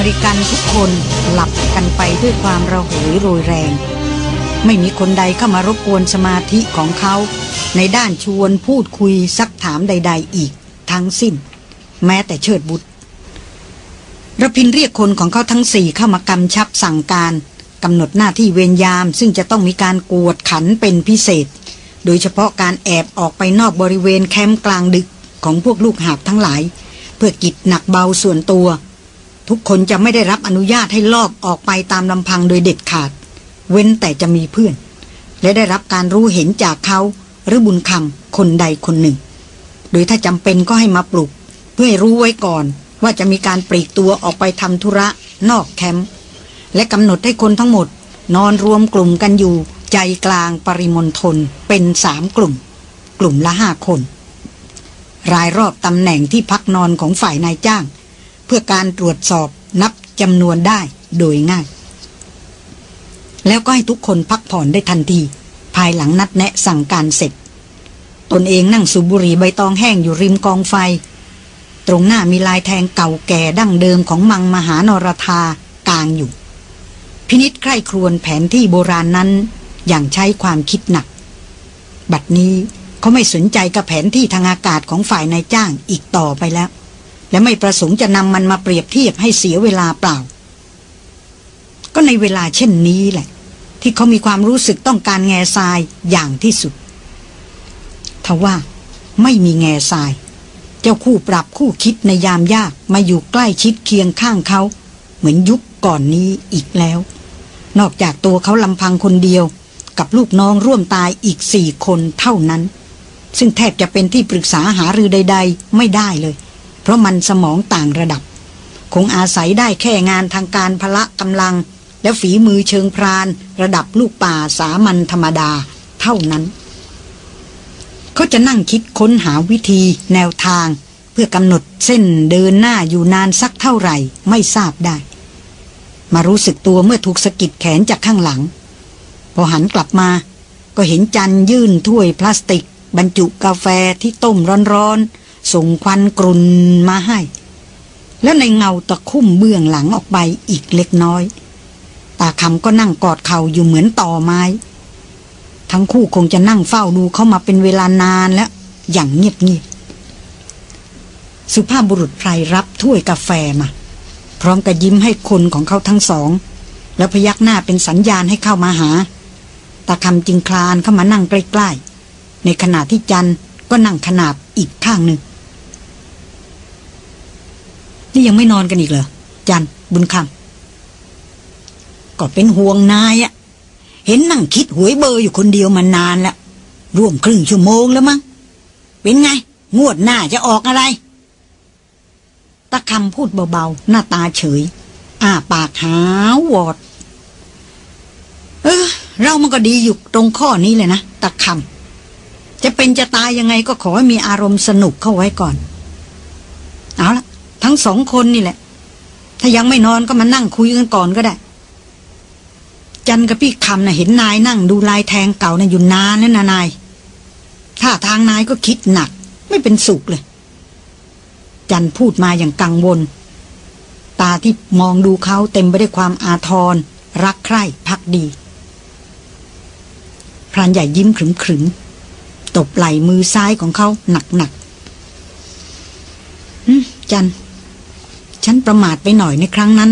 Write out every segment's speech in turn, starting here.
มริกันทุกคนหลับกันไปด้วยความระหวยโรยแรง ไม่มีคนใดเข้ามารบกวนสมาธิของเขา ในด้านชวนพูดคุยซักถามใด ๆ อีก ทั้งสิ้น แม้แต่เชิดบุตรระพินเรียกคนของเขาทั้งสี่เข้ามากำชับสั่งการกำหนดหน้าที่เวรยาม ซึ่งจะต้องมีการกวดขันเป็นพิเศษ โดยเฉพาะการแอบออกไปนอกบริเวณแคมป์กลางดึกของพวกลูกหาบทั้งหลาย เพื่อกิจหนักเบาส่วนตัว ทุกคนจะไม่ได้รับอนุญาตให้ลอบออกไปตามลำพังโดยเด็ดขาด เว้นแต่จะมีเพื่อน และได้รับการรู้เห็นจากเขาหรือบุญคำคนใดคนหนึ่ง โดยถ้าจำเป็นก็ให้มาปลุก เพื่อให้รู้ไว้ก่อนว่าจะมีการปลีกตัวออกไปทำธุระนอกแคมป์และกำหนดให้คนทั้งหมด นอนรวมกลุ่มกันอยู่ใจกลางปริมณฑลเป็นสามกลุ่ม กลุ่มละห้าคน รายรอบตำแหน่งที่พักนอนของฝ่ายนายจ้าง พื่อการตรวจสอบนับจำนวนได้โดยง่าย แล้วก็ให้ทุกคนพักผ่อนได้ทันที ภายหลังนัดแนะสั่งการเสร็จ ตนเองนั่งสูบบุหรี่ใบตองแห้งอยู่ริมกองไฟ ตรงหน้ามีลายแทงเก่าแก่ดั้งเดิมของมังมหานรธากลางอยู่ พินิษใคร่ครวญแผนที่โบราณนนั้น อย่างใช้ความคิดหนัก บัดนี้เขาไม่สนใจกับแผนที่ทางอากาศของฝ่ายนายจ้างอีกต่อไปแล้ว และไม่ประสงค์จะนำมันมาเปรียบเทียบให้เสียเวลาเปล่า ก็ในเวลาเช่นนี้แหละ ที่เขามีความรู้สึกต้องการแง่ทรายอย่างที่สุดทว่าไม่มีแง่ทราย เจ้าคู่ปรับคู่คิดในยามยากมาอยู่ใกล้ชิดเคียงข้างเขา เหมือนยุคก่อนนี้อีกแล้ว นอกจากตัวเขาลำพังคนเดียว กับลูกน้องร่วมตายอีกสี่คนเท่านั้น ซึ่งแทบจะเป็นที่ปรึกษาหารือใด ๆ ไม่ได้เลย ราะมันสมองต่างระดับ คงอาศัยได้แค่งานทางการพละกำลัง และฝีมือเชิงพราน ระดับลูกป่าสามัญธรรมดาเท่านั้น เขาจะนั่งคิดค้นหาวิธีแนวทาง เพื่อกำหนดเส้นเดินหน้าอยู่นานสักเท่าไหร่ไม่ทราบได้ มารู้สึกตัวเมื่อถูกสะกิดแขนจากข้างหลัง พอหันกลับมา ก็เห็นจันยื่นถ้วยพลาสติก บรรจุกาแฟที่ต้มร้อนๆ ส่งควันกรุ่นมาให้ แล้วในเงาตะคุ่มเบื้องหลังออกไปอีกเล็กน้อย ตาคำก็นั่งกอดเข่าอยู่เหมือนต่อไม้ ทั้งคู่คงจะนั่งเฝ้าดูเขามาเป็นเวลานานแล้ว อย่างเงียบๆสุภาพบุรุษไพรรับถ้วยกาแฟมา พร้อมกับยิ้มให้คนของเขาทั้งสอง แล้วพยักหน้าเป็นสัญญาณให้เข้ามาหาตาคำจึงคลานเข้ามานั่งใกล้ๆ ในขณะที่จันก็นั่งขนาบอีกข้างหนึ่ง นี่ยังไม่นอนกันอีกเหรอ จันบุญคำก็เป็นห่วงนายอะเห็นนั่งคิดหวยเบอร์อยู่คนเดียวมานานแล้ว ร่วมครึ่งชั่วโมงแล้วมั้งเป็นไง งวดหน้าจะออกอะไร ตะคำพูดเบาๆ หน้าตาเฉย อ้าปากหาวอด เออ เรามันก็ดีอยู่ตรงข้อนี้เลยนะ ตะคำจะเป็นจะตายยังไงก็ขอให้มีอารมณ์สนุกเข้าไว้ก่อน เอาละ ทั้งสองคนนี่แหละ ถ้ายังไม่นอนก็มานั่งคุยกันก่อนก็ได้ จันกับพี่คำนะ่ะเห็นนายนั่งดูลายแทงเก่านะ่ะอยู่นานแล้วนะนายถ้าทางนายก็คิดหนัก ไม่เป็นสุขเลย จันพูดมาอย่างกังวล ตาที่มองดูเขาเต็มไปด้วยความอาทร รักใคร่พักดีพรานใหญ่ยิ้มขรึมขรึมตบไหล่มือซ้ายของเขาหนักหนักจัน ฉันประมาทไปหน่อยในครั้งนั้น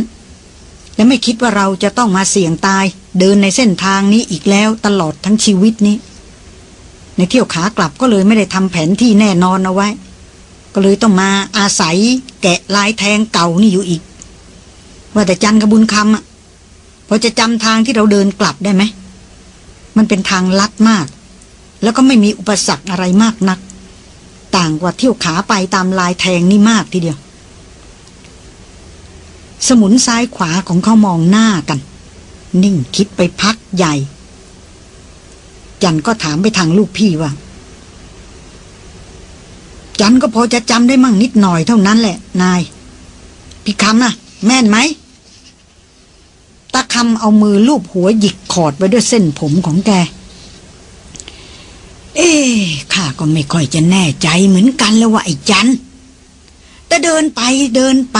และไม่คิดว่าเราจะต้องมาเสี่ยงตาย เดินในเส้นทางนี้อีกแล้วตลอดทั้งชีวิตนี้ ในเที่ยวขากลับก็เลยไม่ได้ทำแผนที่แน่นอนเอาไว้ ก็เลยต้องมาอาศัย แกะลายแทงเก่านี่อยู่อีก ว่าแต่จันกระบุญคำอะพอจะจำทางที่เราเดินกลับได้ไหม มันเป็นทางลัดมาก แล้วก็ไม่มีอุปสรรคอะไรมากนัก ต่างกว่าเที่ยวขาไปตามลายแทงนี่มากทีเดียว สมุนซ้ายขวาของเขามองหน้ากัน นิ่งคิดไปพักใหญ่ จันก็ถามไปทางลูกพี่ว่า จันก็พอจะจำได้มั่งนิดหน่อยเท่านั้นแหละ นาย พี่คำนะแม่นไหมตาคำเอามือลูบหัวหยิกขอดไว้ด้วยเส้นผมของแก เอ๊ข้าก็ไม่ค่อยจะแน่ใจเหมือนกันแล้วว่าไอ้จันแต่เดินไปเดินไป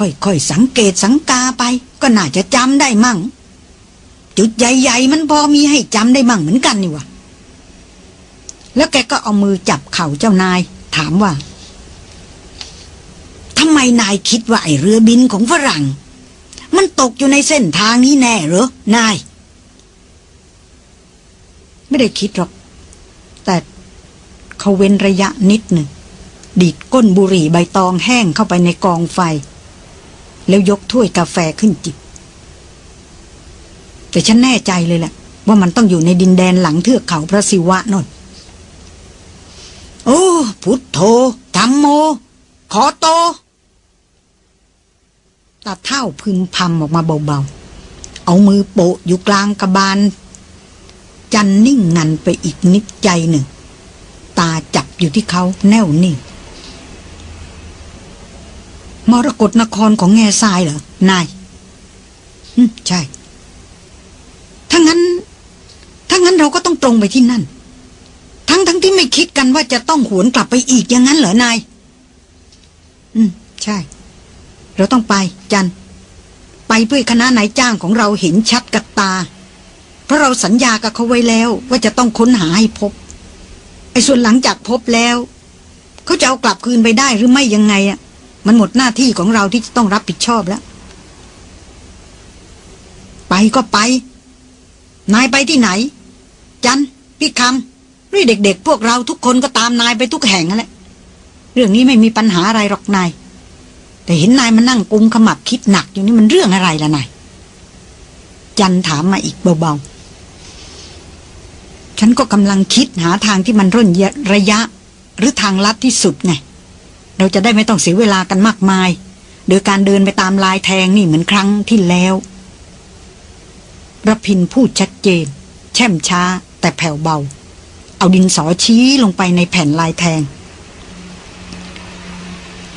ค่อยๆสังเกตสังกาไป ก็น่าจะจำได้มั่ง จุดใหญ่ ๆ มันพอมีให้จำได้มั่งเหมือนกันนี่วะแล้วแกก็เอามือจับเข่าเจ้านาย ถามว่าทำไมนายคิดว่าไอเรือบินของฝรั่ง มันตกอยู่ในเส้นทางนี้แน่หรอนาย ไม่ได้คิดหรอก แต่เขาเว้นระยะนิดหนึ่งดีดก้นบุหรี่ใบตองแห้งเข้าไปในกองไฟ แล้วยกถ้วยกาแฟขึ้นจิบ แต่ฉันแน่ใจเลยแหละว่ามันต้องอยู่ในดินแดนหลังเทือกเขาพระศิวะนนโอ้ พุทโธธรรมโม ขอโตตาเท่าพึมพำออกมาเบาๆ เอามือโปะอยู่กลางกระบาล จันนิ่งงันไปอีกนิดใจหนึ่ง ตาจับอยู่ที่เขาแน่วนิ่ง มรกรนครของแง่ทรายเหรอ นายใช่ ถ้างั้น ถ้างั้นเราก็ต้องตรงไปที่นั่น ทั้งทั้งที่ไม่คิดกันว่าจะต้องหวนกลับไปอีกอย่างนั้นเหรอนาย อืม ใช่ เราต้องไป จัน ไปเพื่อคณะนายจ้างของเราเห็นชัดกับตา เพราะเราสัญญากับเขาไว้แล้ว ว่าจะต้องค้นหาให้พบ ไอ้ส่วนหลังจากพบแล้ว เขาจะเอากลับคืนไปได้หรือไม่ยังไงอะ มันหมดหน้าที่ของเราที่จะต้องรับผิดชอบแล้ว ไปก็ไป นายไปที่ไหน จันพี่คำนี่เด็กๆ พวกเราทุกคนก็ตามนายไปทุกแห่งนั่นแหละเรื่องนี้ไม่มีปัญหาอะไรหรอกนาย แต่เห็นนายมานั่งกุมขมับคิดหนักอยู่นี่มันเรื่องอะไรล่ะนาย จันถามมาอีกเบาๆ ฉันก็กำลังคิดหาทางที่มันร่นระยะ หรือทางลัดที่สุดไง เราจะได้ไม่ต้องเสียเวลากันมากมาย โดยการเดินไปตามลายแทงนี่เหมือนครั้งที่แล้วรพินพูดชัดเจน แช่มช้า แต่แผ่วเบา เอาดินสอชี้ลงไปในแผ่นลายแทง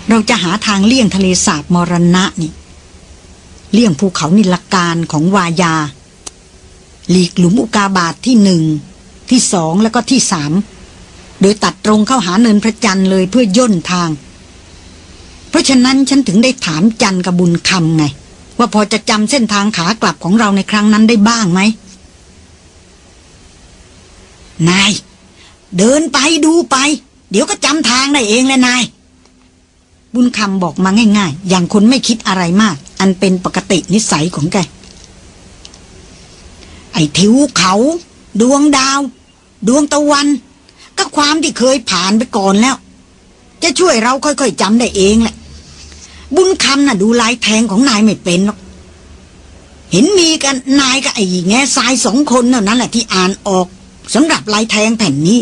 เราจะหาทางเลี่ยงทะเลสาบมรณะนี่ เลี่ยงภูเขานิลการของวายา หลีกหลุมอุกาบาทที่หนึ่ง ที่สองแล้วก็ที่สามโดยตัดตรงเข้าหาเนินพระจันทร์เลยเพื่อย่นทาง เพราะฉะนั้นฉันถึงได้ถามจันกับบุญคำไง ว่าพอจะจำเส้นทางขากลับของเราในครั้งนั้นได้บ้างไหมนาย เดินไปดูไป เดี๋ยวก็จำทางได้เองแหละนาย บุญคำบอกมาง่าย ๆ อย่างคนไม่คิดอะไรมาก อันเป็นปกตินิสัยของแกไอ้ทิวเขา ดวงดาว ดวงตะวัน ก็ความที่เคยผ่านไปก่อนแล้ว จะช่วยเราค่อยๆจำได้เองแหละ บุญคำน่ะดูลายแทงของนายไม่เป็นหรอก เห็นมีกันนายกับไอ้แง่ทรายสองคนเท่านั้นแหละที่อ่านออกสำหรับลายแทงแผ่นนี้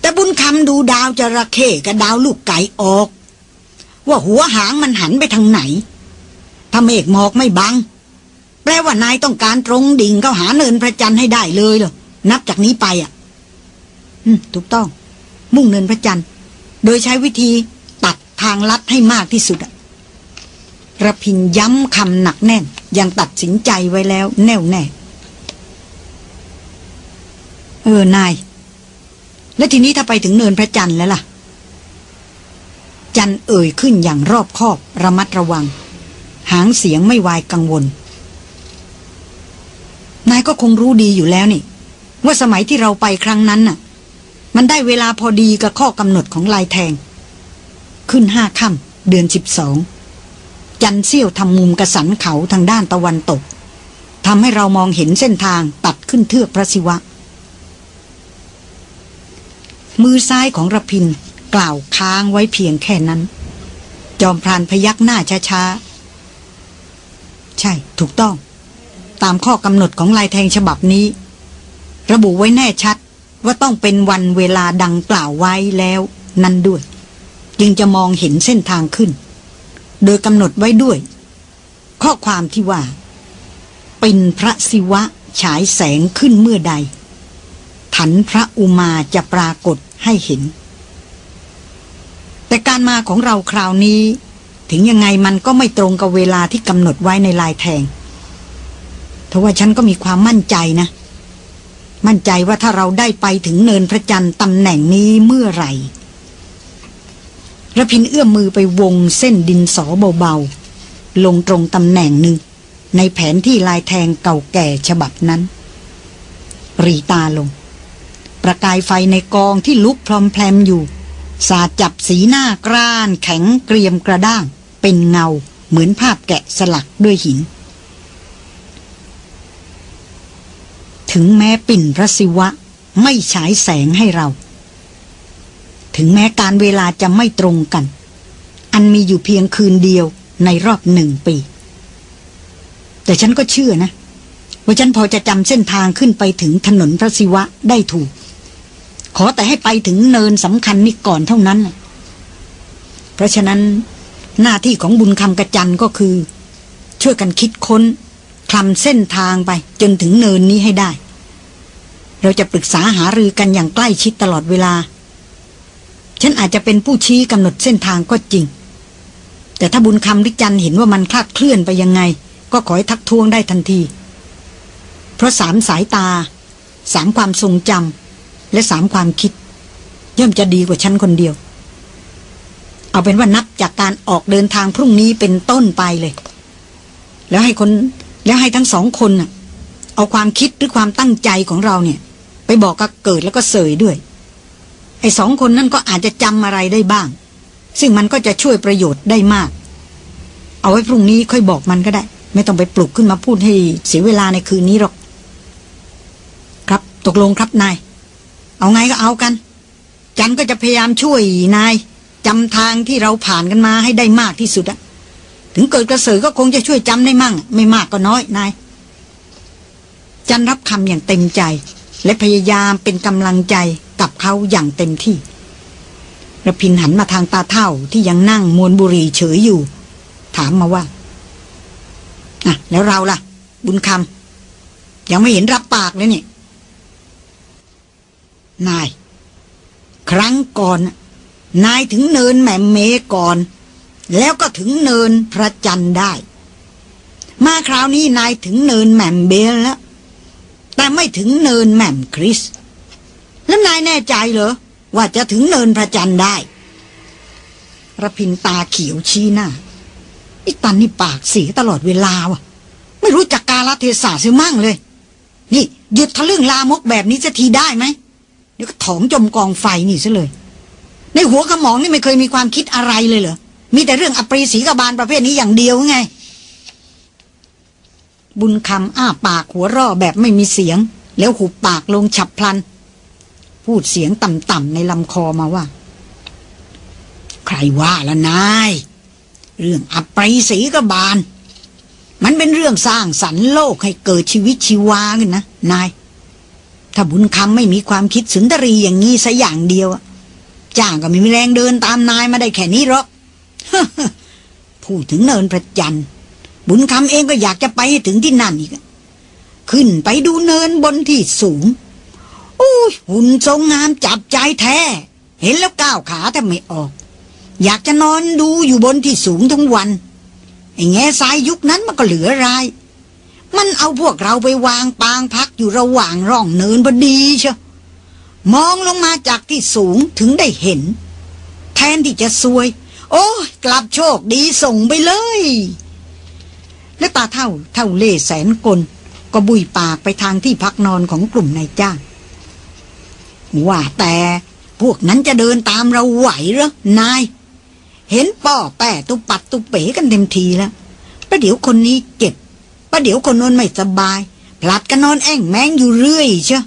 แต่บุญคำดูดาวจระเข้กับดาวลูกไก่ออก ว่าหัวหางมันหันไปทางไหน ถ้าเมฆหมอกไม่บัง แปลว่านายต้องการตรงดิ่งเข้าหาเนินพระจันทร์ให้ได้เลยเหรอนับจากนี้ไปอะถูกต้อง มุ่งเนินพระจันทร์ โดยใช้วิธี ทางลัดให้มากที่สุดระพินย้ำคำหนักแน่น ยังตัดสินใจไว้แล้วแน่วแน่ เออนาย แล้วทีนี้ถ้าไปถึงเนินพระจันทร์แล้วล่ะ จันเอ่ยขึ้นอย่างรอบคอบระมัดระวัง หางเสียงไม่วายกังวล นายก็คงรู้ดีอยู่แล้วนี่ ว่าสมัยที่เราไปครั้งนั้นน่ะ มันได้เวลาพอดีกับข้อกำหนดของลายแทง ขึ้นห้าค่ำเดือนสิบสองจันเสี้ยวทำมุมกระสันเขาทางด้านตะวันตกทำให้เรามองเห็นเส้นทางตัดขึ้นเทือกพระศิวะ มือซ้ายของระพินกล่าวค้างไว้เพียงแค่นั้น จอมพรานพยักหน้าช้าๆ ใช่ถูกต้อง ตามข้อกำหนดของลายแทงฉบับนี้ ระบุไว้แน่ชัดว่าต้องเป็นวันเวลาดังกล่าวไว้แล้วนั่นด้วย จึงจะมองเห็นเส้นทางขึ้น โดยกำหนดไว้ด้วย ข้อความที่ว่า เป็นพระศิวะฉายแสงขึ้นเมื่อใด ถันพระอุมาจะปรากฏให้เห็น แต่การมาของเราคราวนี้ ถึงยังไงมันก็ไม่ตรงกับเวลาที่กำหนดไว้ในลายแทงทว่าฉันก็มีความมั่นใจนะ มั่นใจว่าถ้าเราได้ไปถึงเนินพระจันทร์ตำแหน่งนี้เมื่อไหร่ ระพินเอื้อมมือไปวงเส้นดินสอเบาๆ ลงตรงตำแหน่งหนึ่ง ในแผนที่ลายแทงเก่าแก่ฉบับนั้น รีตาลง ประกายไฟในกองที่ลุกพรอมแพลมอยู่ สาดจับสีหน้ากร้าน แข็งเกรียมกระด้าง เป็นเงาเหมือนภาพแกะสลักด้วยหิน ถึงแม้ปิ่นพระศิวะไม่ฉายแสงให้เรา ถึงแม้การเวลาจะไม่ตรงกัน อันมีอยู่เพียงคืนเดียวในรอบหนึ่งปี แต่ฉันก็เชื่อนะ ว่าฉันพอจะจำเส้นทางขึ้นไปถึงถนนพระศิวะได้ถูก ขอแต่ให้ไปถึงเนินสำคัญนี้ก่อนเท่านั้น เพราะฉะนั้นหน้าที่ของบุญคำกระจันก็คือ ช่วยกันคิดค้นคลำเส้นทางไปจนถึงเนินนี้ให้ได้ เราจะปรึกษาหารือกันอย่างใกล้ชิดตลอดเวลา ฉันอาจจะเป็นผู้ชี้กำหนดเส้นทางก็จริง แต่ถ้าบุญคำหรือจันเห็นว่ามันคลาดเคลื่อนไปยังไง ก็ขอให้ทักท้วงได้ทันที เพราะสามสายตา สามความทรงจำและสามความคิด ย่อมจะดีกว่าฉันคนเดียว เอาเป็นว่านับจากการออกเดินทางพรุ่งนี้เป็นต้นไปเลย แล้วให้คนแล้วให้ทั้งสองคนน่ะ เอาความคิดหรือความตั้งใจของเราเนี่ย ไปบอกกับเกิดแล้วก็เสยด้วย อ้สองคนนั่นก็อาจจะจำอะไรได้บ้าง ซึ่งมันก็จะช่วยประโยชน์ได้มาก เอาไว้พรุ่งนี้ค่อยบอกมันก็ได้ ไม่ต้องไปปลุกขึ้นมาพูดให้เสียเวลาในคืนนี้หรอก ครับตกลงครับนาย เอาไงก็เอากัน จันก็จะพยายามช่วยนายจำทางที่เราผ่านกันมาให้ได้มากที่สุดอะถึงเกิดกระสือก็คงจะช่วยจำได้มั่ง ไม่มากก็น้อยนาย จันรับคำอย่างเต็มใจ และพยายามเป็นกำลังใจ กับเขาอย่างเต็มที่ระพินหันมาทางตาเท่าที่ยังนั่งมวนบุรีเฉยอยู่ ถามมาว่าอะแล้วเราล่ะ บุญคำยังไม่เห็นรับปากเลยเนี่ยนาย ครั้งก่อน นายถึงเนินแหม่มเมก่อน แล้วก็ถึงเนินพระจันทร์ได้ มาคราวนี้นายถึงเนินแหม่มเบลแล้ว แต่ไม่ถึงเนินแหม่มคริสายแน่ใจเหรอ ว่าจะถึงเนินพระจันทร์ได้ระพินตาเขียวชี้หน้าไอ้ตันนี่ปากเสียตลอดเวลาวะไม่รู้จักกาลเทศะเสียมั่งเลย นี่หยุดทะลึ่งลามกแบบนี้จะทีได้ไหมเดี๋ยวก็ถองจมกองไฟนี่ซะเลย ในหัวกระหมองนี่ไม่เคยมีความคิดอะไรเลยเหรอ มีแต่เรื่องอปรีศีกบาลประเภทนี้อย่างเดียวไง บุญคำอ้าปากหัวร่อแบบไม่มีเสียง แล้วหุบปากลงฉับพลัน พูดเสียงต่ำๆในลำคอมาว่า ใครว่าละนาย เรื่องอปรีศีกบาล มันเป็นเรื่องสร้างสรรค์โลกให้เกิดชีวิตชีวาขึ้นนะนาย ถ้าบุญคำไม่มีความคิดสุนทรีอย่างนี้สัอย่างเดียวจ้างก็ไม่มีแรงเดินตามนายมาได้แค่นี้หรอกพูดถึงเนินพระจันทร์บุญคำเองก็อยากจะไปให้ถึงที่นั่นอีก ขึ้นไปดูเนินบนที่สูง อ้ยหุ่นทรงงามจับใจแท้ เห็นแล้วก้าวขาแทบไม่ออก อยากจะนอนดูอยู่บนที่สูงทั้งวันไอ้แง่สายยุคนั้นมันก็เหลือราย มันเอาพวกเราไปวางปางพักอยู่ระหว่างร่องเนินพอดีเชียวมองลงมาจากที่สูงถึงได้เห็น แทนที่จะซวย โอ้กลับโชคดีส่งไปเลย และตาเท่าเท่าเล่แสนกลก็บุยปากไปทางที่พักนอนของกลุ่มนายจ้าง ว่าแต่พวกนั้นจะเดินตามเราไหวหรอนาย เห็นป้อแป้ตุปัดตุเป๋กันเต็มทีแล้วประเดี๋ยวคนนี้เจ็บประเดี๋ยวคนนอนไม่สบายผลัดกันนอนแอ่งแมงอยู่เรื่อยเชีย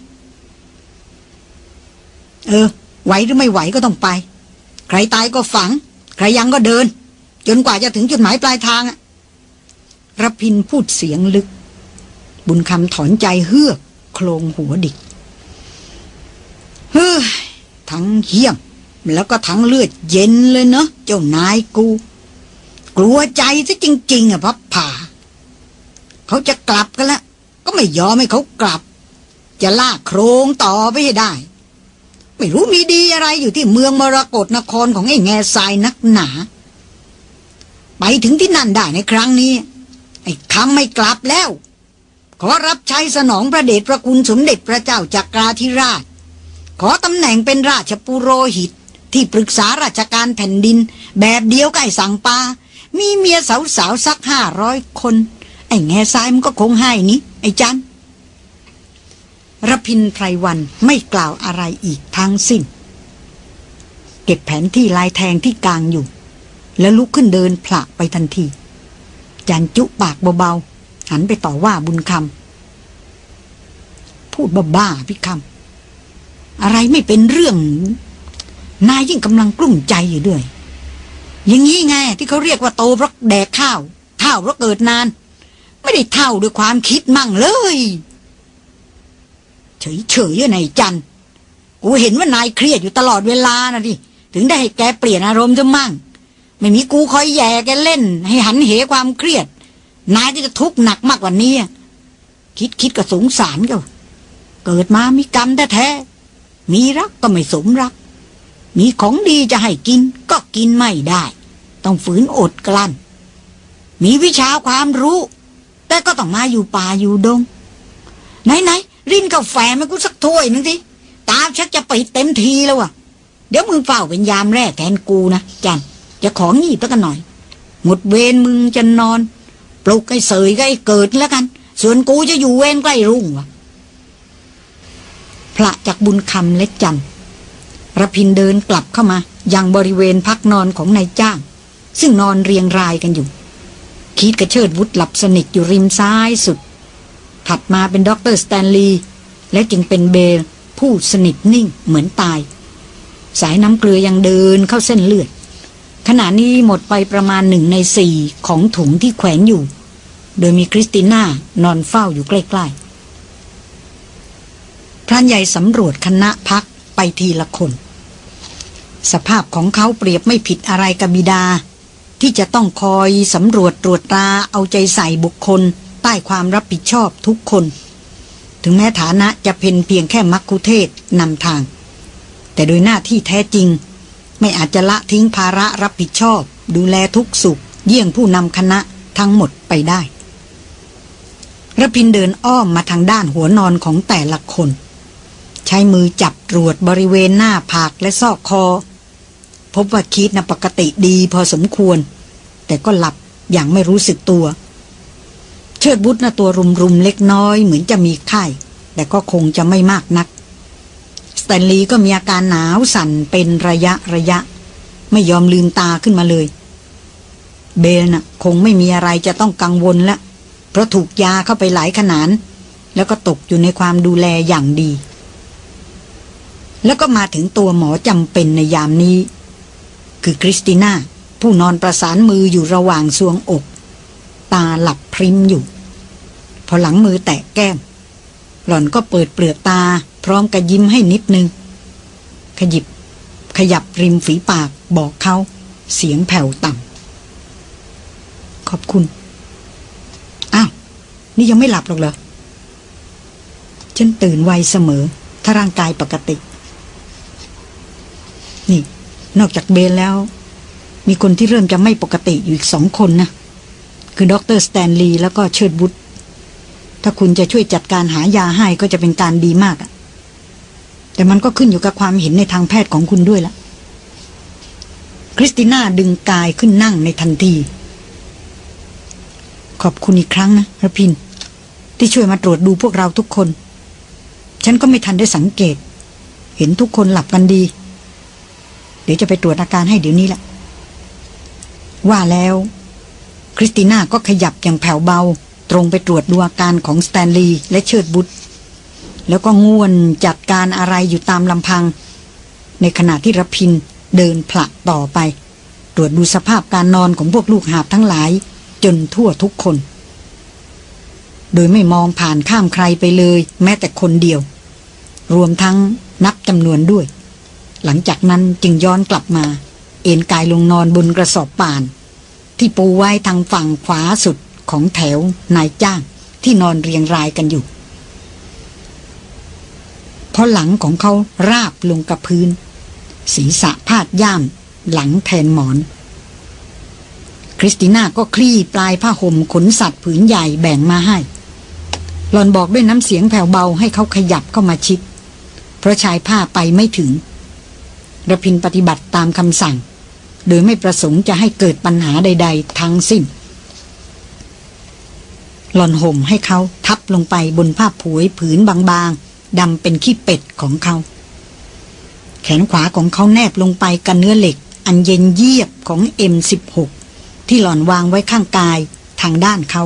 เออ ไหวหรือไม่ไหวก็ต้องไป ใครตายก็ฝัง ใครยังก็เดิน จนกว่าจะถึงจุดหมายปลายทางอะรพินพูดเสียงลึก บุญคำถอนใจเฮือก โคลงหัวดิก ทั้งเหี้ยม แล้วก็ทั้งเลือดเย็นเลยเนาะเจ้านายกู กลัวใจซะจริง ๆอะพับผ่า เขาจะกลับกันแล้วก็ไม่ยอมให้เขากลับ จะลากโครงต่อไปให้ได้ ไม่รู้มีดีอะไรอยู่ที่เมืองมรกรนครของไอ้แง่ทรายนักหนา ไปถึงที่นั่นได้ในครั้งนี้ ไอ้คำไม่กลับแล้วขอรับใช้สนองพระเดชพระคุณสมเด็จพระเจ้าจักราธิราช ขอตำแหน่งเป็นราชปุโรหิต ที่ปรึกษาราชการแผ่นดิน แบบเดียวกับไอ้สังปา มีเมียสาวๆสักห้าร้อยคน ไอ้แง่ซ้ายมันก็คงให้นี่ไอ้จันรพินไพรวันไม่กล่าวอะไรอีกทั้งสิ้น เก็บแผนที่ลายแทงที่กลางอยู่ แล้วลุกขึ้นเดินผละไปทันที จันจุปากเบาๆหันไปต่อว่าบุญคำพูดบ้าๆพี่คำ อะไรไม่เป็นเรื่อง นายยิ่งกำลังกลุ้มใจอยู่ด้วย อย่างนี้ไงที่เขาเรียกว่าโตเพราะแดกข้าวเท่าเพราะเกิดนาน ไม่ได้เท่าด้วยความคิดมั่งเลย เฉยๆนายจันกูเห็นว่านายเครียดอยู่ตลอดเวลานะดิถึงได้ให้แกเปลี่ยนอารมณ์จะมั่ง ไม่มีกูคอยแย่แกเล่น ให้หันเหความเครียด นายจะทุกข์หนักมากกว่านี้คิดคิดก็สงสารก็เกิดมามีกรรมแท้ มีรักก็ไม่สมรัก มีของดีจะให้กินก็กินไม่ได้ ต้องฝืนอดกลั้น มีวิชาความรู้ แต่ก็ต้องมาอยู่ป่าอยู่ดง ไหนๆรินกาแฟมากูสักถ้วยหนึงสิตามชักจะไปเต็มทีแล้วอะเดี๋ยวมึงเฝ้าเป็นยามแรกแทนกูนะจันจะของีบแล้วกันหน่อย หมดเวรมึงจะนอน ปลุกไอ้เสยก็ไอ้เกิดแล้วกัน ส่วนกูจะอยู่เวรใกล้รุ่งวะ พระจากบุญคำและจันรพินทร์เดินกลับเข้ามา ยังบริเวณพักนอนของนายจ้าง ซึ่งนอนเรียงรายกันอยู่ คีธกะเชิดวุธหลับสนิทอยู่ริมซ้ายสุด ถัดมาเป็นด็อกเตอร์สแตนลีย์และจึงเป็นเบลผู้สนิทนิ่งเหมือนตาย สายน้ำเกลือยังเดินเข้าเส้นเลือด ขณะนี้หมดไปประมาณหนึ่งในสี่ของถุงที่แขวนอยู่ โดยมีคริสติน่านอนเฝ้าอยู่ใกล้ ๆ พรานใหญ่สำรวจคณะพักไปทีละคน สภาพของเขาเปรียบไม่ผิดอะไรกับบิดา ที่จะต้องคอยสำรวจตรวจตราเอาใจใส่บุคคล ใต้ความรับผิดชอบทุกคน ถึงแม้ฐานะจะเป็นเพียงแค่มักคุเทศนำทาง แต่โดยหน้าที่แท้จริง ไม่อาจจะละทิ้งภาระรับผิดชอบ ดูแลทุกสุข เยี่ยงผู้นำคณะทั้งหมดไปได้ระพินเดินอ้อมมาทางด้านหัวนอนของแต่ละคน ใช้มือจับตรวจบริเวณหน้าผากและซอกคอ พบว่าคิดนะปกติดีพอสมควร แต่ก็หลับอย่างไม่รู้สึกตัว เชิดบุตรนะตัวรุมๆเล็กน้อยเหมือนจะมีไข้ แต่ก็คงจะไม่มากนัก สแตนลีย์ก็มีอาการหนาวสั่นเป็นระยะระยะ ไม่ยอมลืมตาขึ้นมาเลย เบลน่ะคงไม่มีอะไรจะต้องกังวลล้วเพราะถูกยาเข้าไปหลายขนานแล้วก็ตกอยู่ในความดูแลอย่างดี แล้วก็มาถึงตัวหมอจำเป็นในยามนี้ คือคริสติน่า ผู้นอนประสานมืออยู่ระหว่างซวงอก ตาหลับพริมอยู่ พอหลังมือแตะแก้ม หล่อนก็เปิดเปลือกตา พร้อมกับยิ้มให้นิดนึง ขยิบ ขยับริมฝีปากบอกเขา เสียงแผ่วต่ำขอบคุณ อ้าว นี่ยังไม่หลับหรอกเหรอฉันตื่นไวเสมอ ถ้าร่างกายปกติ นี่ นอกจากเบนแล้ว มีคนที่เริ่มจะไม่ปกติอยู่อีกสองคนนะ คือดรสแตนลีย์แล้วก็เชิดบุตรถ้าคุณจะช่วยจัดการหายาให้ก็จะเป็นการดีมากอะแต่มันก็ขึ้นอยู่กับความเห็นในทางแพทย์ของคุณด้วยละคริสติน่าดึงกายขึ้นนั่งในทันที ขอบคุณอีกครั้งนะรพินทร์ ที่ช่วยมาตรวจดูพวกเราทุกคน ฉันก็ไม่ทันได้สังเกต เห็นทุกคนหลับกันดี เดี๋ยวจะไปตรวจอาการให้เดี๋ยวนี้แหละว่าแล้ว คริสติน่าก็ขยับอย่างแผ่วเบา ตรงไปตรวจดูอาการของสแตนลีย์และเชิดวุธแล้วก็ง่วนจัดการอะไรอยู่ตามลำพัง ในขณะที่รพินเดินผละต่อไป ตรวจดูสภาพการนอนของพวกลูกหาบทั้งหลาย จนทั่วทุกคน โดยไม่มองผ่านข้ามใครไปเลย แม้แต่คนเดียว รวมทั้งนับจำนวนด้วย หลังจากนั้นจึงย้อนกลับมา เอนกายลงนอนบนกระสอบป่าน ที่ปูไว้ทางฝั่งขวาสุดของแถวนายจ้างที่นอนเรียงรายกันอยู่เพราะหลังของเขาราบลงกับพื้น ศีรษะพาดย่าม หลังแทนหมอน คริสติน่าก็คลี่ปลายผ้าห่มขนสัตว์ผืนใหญ่แบ่งมาให้หลอนบอกด้วยน้ำเสียงแผ่วเบาให้เขาขยับเข้ามาชิด เพราะชายผ้าไปไม่ถึง ระพินปฏิบัติตามคำสั่ง โดยไม่ประสงค์จะให้เกิดปัญหาใด ๆ ทั้งสิ้น หล่อนห่มให้เขาทับลงไปบนผ้าผวยผืนบางๆดำเป็นขี้เป็ดของเขา แขนขวาของเขาแนบลงไปกันเนื้อเหล็ก อันเย็นเยียบของ M16 ที่หล่อนวางไว้ข้างกายทางด้านเขา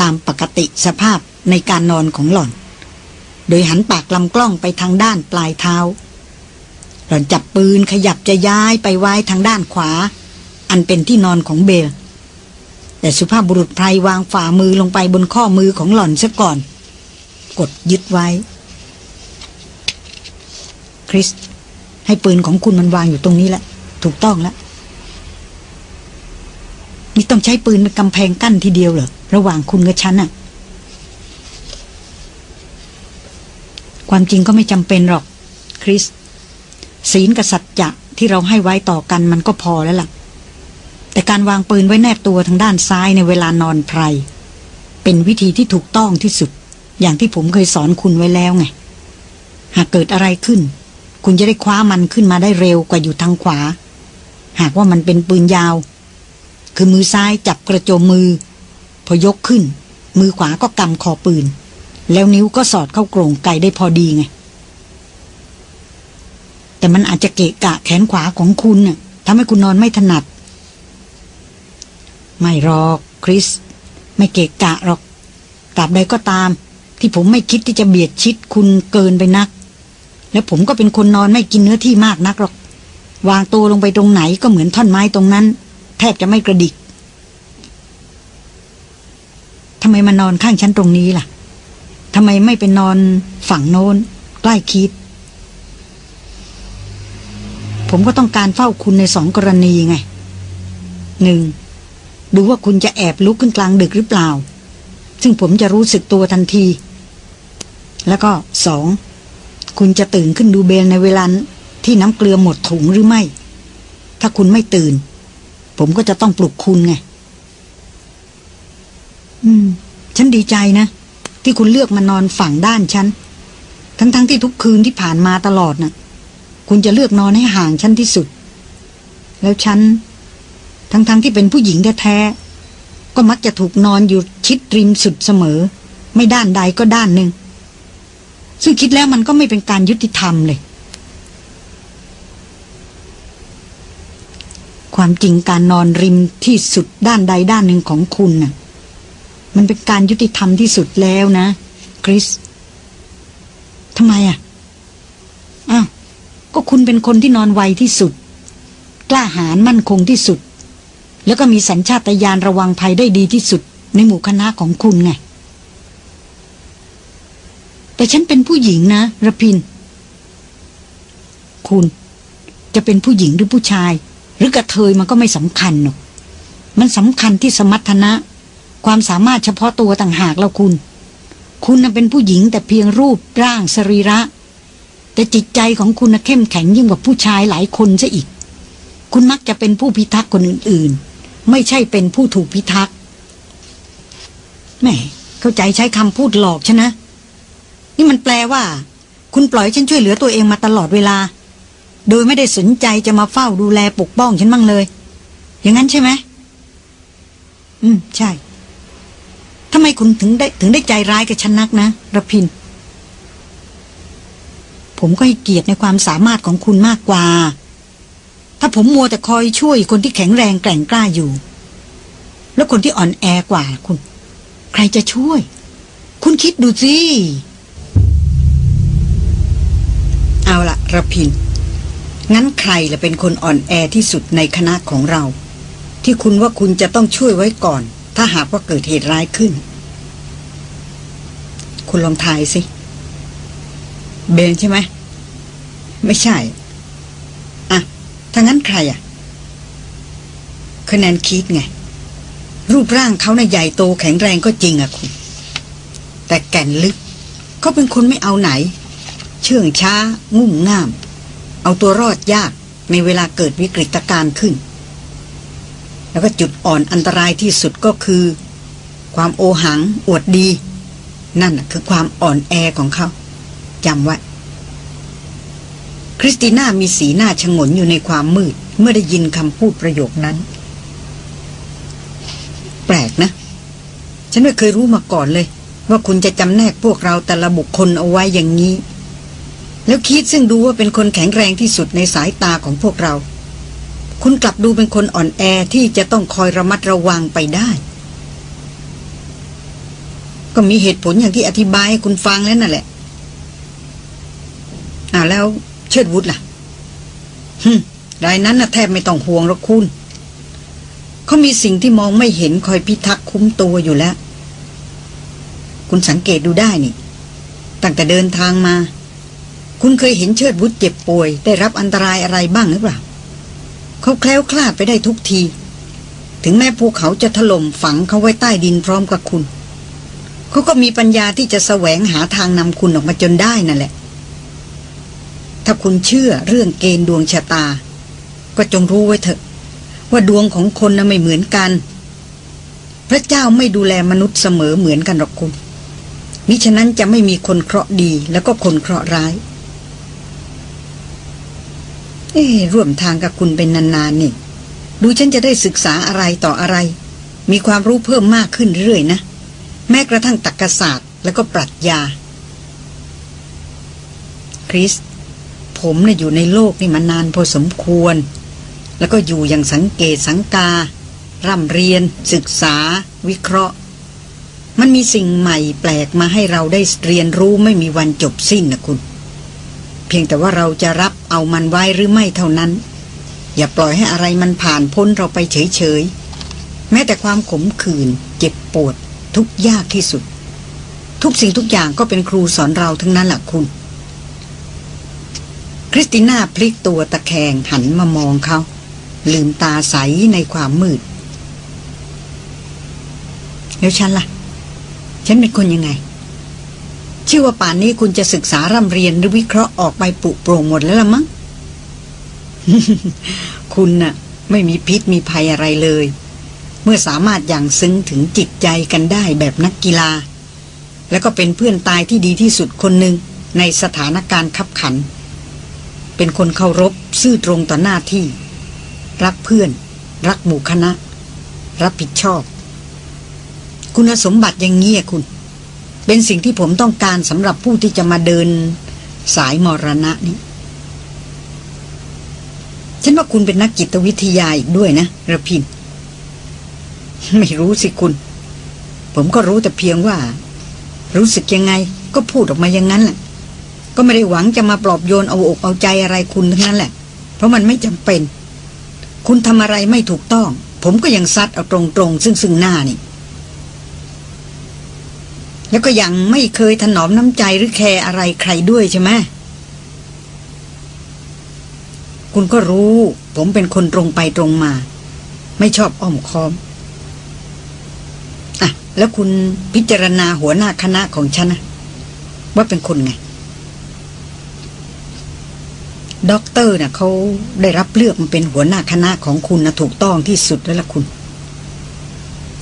ตามปกติสภาพในการนอนของหล่อน โดยหันปากลำกล้องไปทางด้านปลายเท้า หล่อนจับปืนขยับจะย้ายไปไว้ทางด้านขวา อันเป็นที่นอนของเบล แต่สุภาพบุรุษไพรวางฝ่ามือลงไปบนข้อมือของหล่อนซะก่อน กดยึดไว้ คริส ให้ปืนของคุณมันวางอยู่ตรงนี้แหละ ถูกต้องแล้วนี่ต้องใช้ปืนเป็นกำแพงกั้นทีเดียวเหรอ ระหว่างคุณกับฉันอะความจริงก็ไม่จำเป็นหรอก คริส ศีลกับสัจจะที่เราให้ไว้ต่อกันมันก็พอแล้วล่ะ แต่การวางปืนไว้แนบตัวทางด้านซ้ายในเวลานอนไพรเป็นวิธีที่ถูกต้องที่สุด อย่างที่ผมเคยสอนคุณไว้แล้วไง หากเกิดอะไรขึ้น คุณจะได้คว้ามันขึ้นมาได้เร็วกว่าอยู่ทางขวา หากว่ามันเป็นปืนยาว คือมือซ้ายจับกระโจมมือ พอยกขึ้น มือขวาก็กำคอปืน แล้วนิ้วก็สอดเข้าโกรงไกได้พอดีไง แต่มันอาจจะเกะกะแขนขวาของคุณน่ะทำให้คุณนอนไม่ถนัด ไม่หรอกคริส ไม่เกะกะหรอกตราบใดก็ตาม ที่ผมไม่คิดที่จะเบียดชิดคุณเกินไปนัก และผมก็เป็นคนนอนไม่กินเนื้อที่มากนักหรอก วางตัวลงไปตรงไหนก็เหมือนท่อนไม้ตรงนั้น แทบจะไม่กระดิกทำไมมานอนข้างฉันตรงนี้ล่ะทำไมไม่ไปนอนฝั่งโน้นใกล้คิด ผมก็ต้องการเฝ้าคุณในสองกรณีไงหนึ่งดูว่าคุณจะแอบลุกขึ้นกลางดึกหรือเปล่า ซึ่งผมจะรู้สึกตัวทันที แล้วก็สองคุณจะตื่นขึ้นดูเบลในเวลาที่น้ำเกลือหมดถุงหรือไม่ ถ้าคุณไม่ตื่น ผมก็จะต้องปลุกคุณไง อืม ฉันดีใจนะ ที่คุณเลือกมานอนฝั่งด้านฉัน ทั้งๆทที่ทุกคืนที่ผ่านมาตลอดนะ่ะ คุณจะเลือกนอนให้ห่างฉันที่สุด แล้วฉัน ทั้งๆทที่เป็นผู้หญิงแท้ๆก็มักจะถูกนอนอยู่ชิดริมสุดเสมอ ไม่ด้านใดก็ด้านหนึ่ง ซึ่งคิดแล้วมันก็ไม่เป็นการยุติธรรมเลย ความจริงการนอนริมที่สุดด้านใดด้านหนึ่งของคุณน่ะ มันเป็นการยุติธรรมที่สุดแล้วนะ คริสทำไมอะอ้าว ก็คุณเป็นคนที่นอนไวที่สุด กล้าหาญมั่นคงที่สุด แล้วก็มีสัญชาตญาณระวังภัยได้ดีที่สุด ในหมู่คณะของคุณไง แต่ฉันเป็นผู้หญิงนะระพิน คุณจะเป็นผู้หญิงหรือผู้ชาย หรือกระเทยมันก็ไม่สำคัญหรอกมันสำคัญที่สมรรถนะ ความสามารถเฉพาะตัวต่างหากแล้วคุณ คุณน่ะเป็นผู้หญิงแต่เพียงรูปร่างสรีระ แต่จิตใจของคุณนะเข้มแข็งยิ่งกว่าผู้ชายหลายคนซะอีก คุณมักจะเป็นผู้พิทักษ์คนอื่นๆ ไม่ใช่เป็นผู้ถูกพิทักษ์แหมเข้าใจใช้คำพูดหลอกชนะ นี่มันแปลว่า คุณปล่อยฉันช่วยเหลือตัวเองมาตลอดเวลา โดยไม่ได้สนใจจะมาเฝ้าดูแลปกป้องฉันบ้างเลย อย่างนั้นใช่ไหมอืม ใช่ทำไมคุณถึงได้ถึงได้ใจร้ายกับฉันนักนะระพิน ผมก็ให้เกียรติในความสามารถของคุณมากกว่า ถ้าผมมัวแต่คอยช่วยคนที่แข็งแรงแกร่งกล้าอยู่ แล้วคนที่อ่อนแอกว่าคุณ ใครจะช่วย คุณคิดดูสิ เอาละระพิน งั้นใครละเป็นคนอ่อนแอที่สุดในคณะของเรา ที่คุณว่าคุณจะต้องช่วยไว้ก่อน ถ้าหากว่าเกิดเหตุร้ายขึ้น คุณลองทายสิ เบนใช่ไหม ไม่ใช่ อะถ้างั้นใครอะคะแนนคิดไง รูปร่างเขาในใหญ่โตแข็งแรงก็จริงอะคุณ แต่แก่นลึกเขาเป็นคนไม่เอาไหน เชื่องช้า งุ่มง่าม เอาตัวรอดยากในเวลาเกิดวิกฤตการณ์ขึ้น แล้วก็จุดอ่อนอันตรายที่สุดก็คือ ความโอหัง อวดดี นั่นคือความอ่อนแอของเขา จำไว้ คริสติน่ามีสีหน้าชงนอยู่ในความมืด เมื่อได้ยินคำพูดประโยคนั้น แปลกนะ ฉันไม่เคยรู้มาก่อนเลย ว่าคุณจะจำแนกพวกเราแต่ละบุคคลเอาไว้อย่างนี้ แล้วคิดซึ่งดูว่าเป็นคนแข็งแรงที่สุดในสายตาของพวกเรา คุณกลับดูเป็นคนอ่อนแอที่จะต้องคอยระมัดระวังไปได้ก็มีเหตุผลอย่างที่อธิบายให้คุณฟังแล้วนั่นแหละ อ่าแล้วเชิดวุฒิล่ะฮึรายนั้นน่ะแทบไม่ต้องห่วงหรอกคุณเขามีสิ่งที่มองไม่เห็นคอยพิทักษ์คุ้มตัวอยู่แล้ว คุณสังเกตดูได้นี่ ตั้งแต่เดินทางมา คุณเคยเห็นเชิดวุฒิเจ็บป่วย ได้รับอันตรายอะไรบ้างหรือเปล่าเขาแคล้วคลาดไปได้ทุกที ถึงแม้ภูเขาจะถล่มฝังเขาไว้ใต้ดินพร้อมกับคุณ เขาก็มีปัญญาที่จะแสวงหาทางนำคุณออกมาจนได้นั่นแหละ ถ้าคุณเชื่อเรื่องเกณฑ์ดวงชะตา ก็จงรู้ไว้เถอะ ว่าดวงของคนน่ะไม่เหมือนกัน พระเจ้าไม่ดูแลมนุษย์เสมอเหมือนกันหรอกคุณมิฉะนั้นจะไม่มีคนเคราะห์ดีแล้วก็คนเคราะห์ร้าย เอ๊ร่วมทางกับคุณเป็นนานๆนี่ ดูฉันจะได้ศึกษาอะไรต่ออะไร มีความรู้เพิ่มมากขึ้นเรื่อยนะ แม้กระทั่งตรรกศาสตร์แล้วก็ปรัชญา คริส ผมเนี่ยอยู่ในโลกนี่มานานพอสมควร แล้วก็อยู่อย่างสังเกตสังกา ร่ำเรียน ศึกษา วิเคราะห์ มันมีสิ่งใหม่แปลกมาให้เราได้เรียนรู้ไม่มีวันจบสิ้นนะคุณ เพียงแต่ว่าเราจะรับเอามันไว้หรือไม่เท่านั้น อย่าปล่อยให้อะไรมันผ่านพ้นเราไปเฉยๆแม้แต่ความขมขื่นเจ็บปวดทุกยากที่สุด ทุกสิ่งทุกอย่างก็เป็นครูสอนเราทั้งนั้นแหละคุณ คริสติน่าพลิกตัวตะแคงหันมามองเขา ลืมตาใสในความมืด แล้วฉันล่ะ ฉันเป็นคนยังไง ชื่อว่าป่านนี้คุณจะศึกษาร่ำเรียนหรือวิเคราะห์ออกไปปุโปร่งหมดแล้วละมั้งคุณน่ะ ไม่มีพิษมีภัยอะไรเลย เมื่อสามารถอย่างซึ้งถึงจิตใจกันได้แบบนักกีฬา แล้วก็เป็นเพื่อนตายที่ดีที่สุดคนหนึ่งในสถานการณ์ขับขัน เป็นคนเคารพซื่อตรงต่อหน้าที่ รักเพื่อน รักหมู่คณะ รับผิดชอบ คุณสมบัติอย่างเงี้ยคุณ เป็นสิ่งที่ผมต้องการสำหรับผู้ที่จะมาเดิน สายมรณะนี้ฉันว่าคุณเป็นนักจิตวิทยาอีกด้วยนะระพิน ไม่รู้สิคุณ ผมก็รู้แต่เพียงว่า รู้สึกยังไงก็พูดออกมาอย่างนั้นแหละ ก็ไม่ได้หวังจะมาปลอบโยนเอาอกเอาใจอะไรคุณทั้งนั้นแหละ เพราะมันไม่จำเป็น คุณทำอะไรไม่ถูกต้อง ผมก็ยังซัดเอาตรงๆ ซึ่งซึ่งหน้านี่ แล้วก็ยังไม่เคยถนอมน้ำใจหรือแคร์อะไรใครด้วยใช่ไหมคุณก็รู้ ผมเป็นคนตรงไปตรงมา ไม่ชอบอ้อมค้อมอะแล้วคุณพิจารณาหัวหน้าคณะของฉันนะว่าเป็นคนไง ด็อกเตอร์น่ะเขาได้รับเลือกมาเป็นหัวหน้าคณะของคุณนะถูกต้องที่สุดแล้วล่ะคุณ